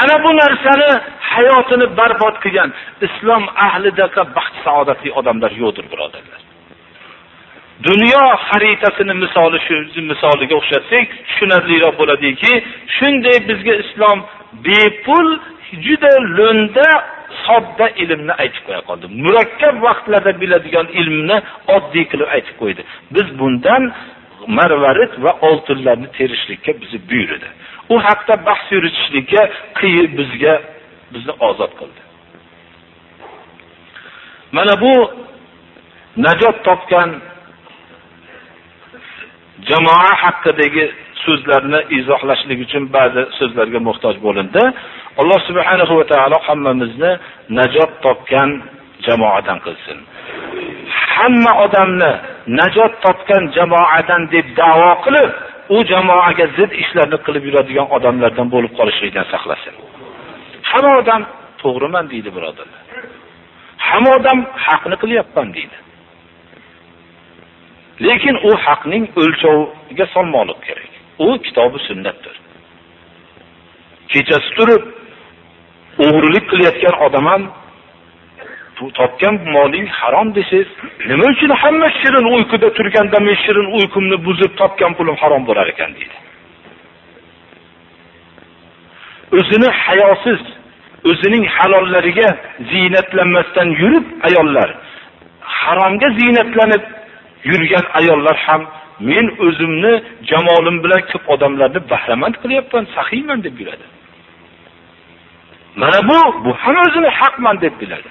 [SPEAKER 1] Ana bu narsani hayotini barbod qilgan islom ahlidaqa baxt saodatli odamlar yo'qdir, birodarlar. Dunyo xaritasini misoli shu misoliga o'xshatsak tushunarliroq bo'ladiki shunday bizga islom bepul juda lo'nda sodda ilmni aytib qo'ya qoldi. Murakkab vaqtlarda biladigan ilmni oddiy qilib aytib qo'ydi. Biz bundan marvarid va oltinlarni terishlikka bizni buyurdi. U haqda bahs yuritishlikka qiyi bizga bizni ozod qildi. Mana bu najot topgan jamoa haqidagi so'zlarni izohlashlik uchun ba'zi so'zlarga muhtoj bo'lindi. Alloh subhanahu va taolo hammamizni najot topgan jamoadan qilsin. Hamma odamni najot topgan jamoadan deb da'vo qilib, u jamoaga zid ishlarni qilib yuradigan odamlardan bo'lib qolishlikdan saqlasin. Hamma odam to'g'riman deydi birodarlar. Hamma odam haqni qilyapman deydi. Lekin u haqning o'lchoviga solmoqlik kerak. U kitobi sunnatdir. Kechasi turib o'g'rilik qilayotgan odam ham topgan moling harom desangiz, nima uchun hamma shirin uyquda turganda men shirin uyqumni buzib topgan pulim harom bo'lar ekan deydi. O'zini hayosiz, o'zining halollariga ziynatlanmasdan yurib ayollar haromga ziynatlanib yurgan ayollar ham men o'zimni jamolim bilan ko'p odamlarni bahramand qilyapman, sahiyman deb yuradi. Mana bu bu ham o'zini haqman deb biladi.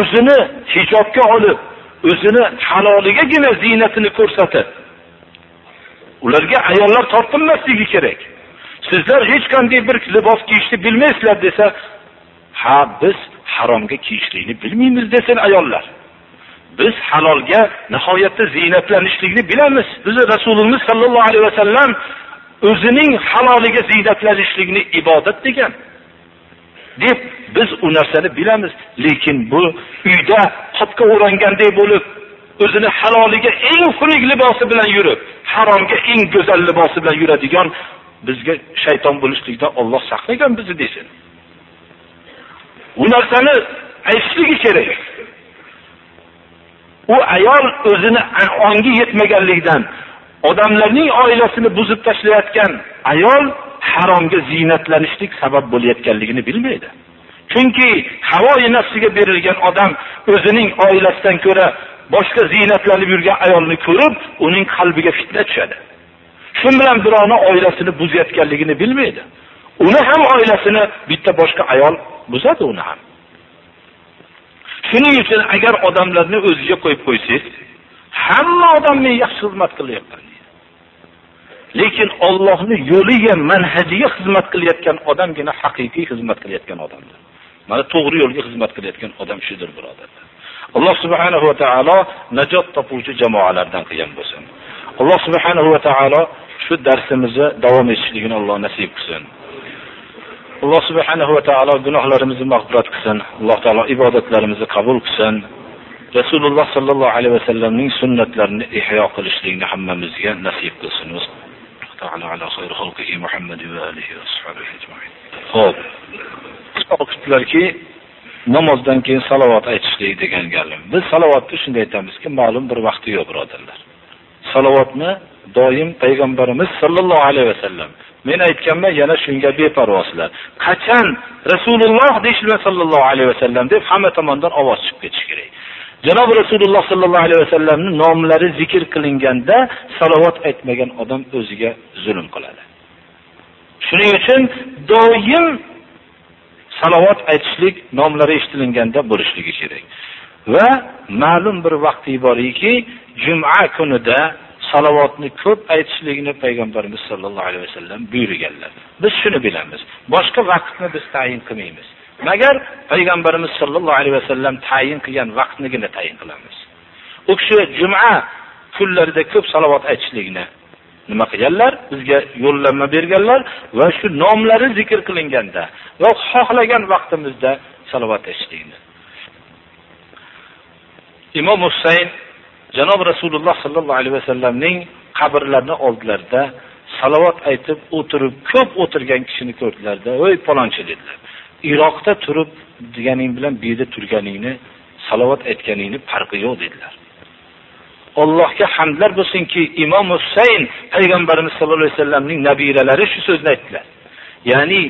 [SPEAKER 1] O'zini hijobga olib, o'zini haloligagina ziynatini ko'rsatib, ularga ayollar tortinmasligi kerak. Sizlar hech qanday bir libos kiyishni bilmaysizlar desa, ha biz haromga kiyishlikni bilmaymiz desin ayollar. Biz halolga nihoyatda ziynatlanishlikni bilamiz. Biz rasulimiz sallallohu alayhi vasallam o'zining haloliga ziynatlanishlikni ibodat degan. deb biz u narsani bilamiz, lekin bu uyda qopga o'ranganday bo'lib, o'zini haloliga eng xunuk libosi bilan yurib, haromga eng go'zal libosi bilan yuradigan bizga shayton bo'lishlikdan Alloh saqlagan bizni desin. U narsani aytishligi kerak. U ayol o'zini ongi yetmaganlikdan odamlarning oilasini buzib tashlayotgan ayol haromga ziynatlanishlik sabab bo'layotganligini bilmaydi. Chunki havoyi nafsiga berilgan odam o'zining oilasidan ko'ra boshqa ziynatlanib yurgan ayolni ko'rib, uning qalbiga fitna tushadi. Shu bilan birovni oilasini buzayotganligini bilmaydi. Uni ham oilasini bitta boshqa ayol buzadi uni ham. Shuning uchun agar odamlarni o'ziga qo'yib qo'ysangiz, hamma odam men yaxshi xizmat qilyapman. Lekin Allohning yo'liga, manhajiga xizmat qilayotgan odamgina haqiqiy xizmat qilayotgan odamdir. Mana to'g'ri yo'lga xizmat qilayotgan odam shudir, birodarlar. Alloh subhanahu va taolo najot topuvchi jamoalardan qilgan bo'lsin. Alloh subhanahu va taolo shu darsimizni davom etishligini Alloh nasib qilsin. Alloh subhanahu va taolo gunohlarimizni mag'firat qilsin. Alloh taolo ibodatlarimizni qabul qilsin. Rasululloh sollallohu alayhi vasallamning sunnatlarini ihyo qilishlikni hammamizga nasib qilsin. Ho'p o'qitdilarki namozdan keyin salovat aytishlik degan galim. Biz salovatni shunday aytamizki ma'lum bir vaqti yo'q birodarlar. Salovatni doim payg'ambarimiz sollallohu alayhi vasallam men aytganman yana shunga beparvosizlar qachon rasululloh deyishlar sallallohu alayhi vasallam deb hamma tomondan ovoz chiqib ketishi kerak? Janob rasululloh sallallohu alayhi vasallamning nomlari zikr qilinganda salovat aytmagan odam o'ziga zulm qiladi. Shuning uchun doim salovat aytishlik nomlari eshitilganda bo'lishligi kerak. Va ma'lum bir vaqti boriki, juma kunida salovatni ko'p aytishlikni payg'ambarimiz sollallohu alayhi vasallam buyurganlar. Biz shuni bilamiz. Boshqa vaqtni biz tayin qilmaymiz. Magar payg'ambarimiz sollallohu alayhi vasallam tayin qilgan vaqtnigina tayin qilamiz. U kishi juma kunlarida ko'p salovat aytishlikni nima qilganlar? Bizga yo'llanma berganlar va shu nomlari zikr qilinganda va xohlagan vaqtimizda salovat aytishlikni. Imom Husayn janob Rasululloh sallallohu alayhi vasallamning qabrlarini oldilarida salovat aytib o'tirib, ko'p o'tirgan kishini ko'rdilarda, "Voy palonchi" dedilar. Iroqda turib deganing bilan bu yerda turganingni, salovat aytganingni farqi yo'q dedilar. Allohga hamdlar bo'lsinki, Imom Husayn payg'ambarimiz sollallohu alayhi vasallamning nabiralari shu so'zni aytdilar. Ya'ni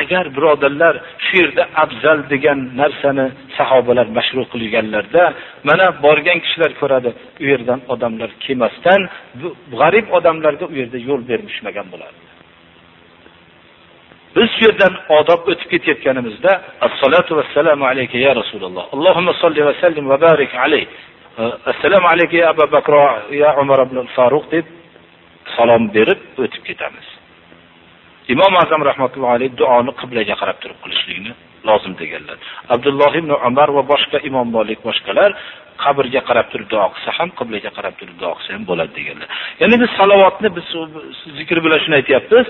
[SPEAKER 1] agar birodarlar shu yerda afzal degan narsani sahobalar mashru qilganlarda, mana borgan kishilar ko'radi, u yerdan odamlar kelmasdan g'arib odamlarga u yerda yo'l bermishmagan bo'lardi Biz shu yerdan odob o'tib ketayotganimizda assalotu vassalamu alayka ya Rasululloh. Allohumma solli va sallim va barik alayh. Assalomu alayka ya Abu Bakr ya Umar ibn Faruq deb salom berib o'tib ketamiz. Imom Azam rahmatullohi alayhi duoni qiblaga qarab turib qilishlikni lozim deganlar. Abdulloh ibn Umar va boshqa Imom Malik boshqalar qabrga qarab turib duo qilsa ham qiblaga qarab turib duo qilsa ham bo'ladi deganlar. Ya'ni biz salovatni biz zikr bilan shuni aytyapmiz.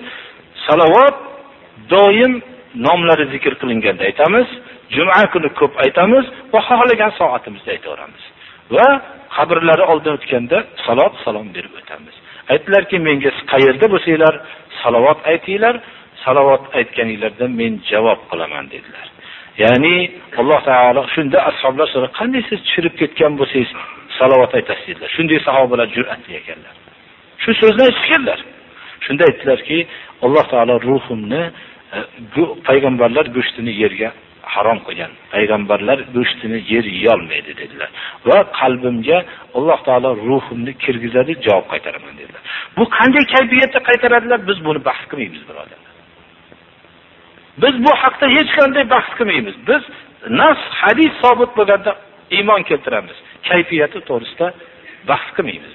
[SPEAKER 1] Salovat doim nomlari zikr qilinganda aytamiz, juma kuni ko'p aytamiz va xohlagan soatimizda aytaveramiz. Va qabrlari oldidan o'tganda salot salom berib o'tamiz. Aytdilarki, menga qayerda bo'lsanglar, salovat aytinglar, salovat aytganinglarda men javob qilaman dedilar. Ya'ni Alloh taolo shunda ashoblar so'ra, qanday siz chirib ketgan bo'lsangiz, salovat aytasiz dedilar. Shunday sahobalar jur'atli ekanlar. Shu so'zni eshitganlar Shunda aytdilarki, Alloh taolo ruhimni e, payg'ambarlar go'shtini yerga harom qilgan. Payg'ambarlar go'shtini yer yeyolmaydi dedilar. Va qalbimga Alloh taolo ruhimni kirgizadi, javob qaytaraman dedilar. Bu qanday kayfiyatda qaytaradilar? Biz buni bahs qilmaymiz, birodarlar. Biz bu haqda hech qanday bahs qilmaymiz. Biz nas, hadis sobit bo'lganda iymon keltiramiz. Kayfiyati to'g'risida bahs qilmaymiz.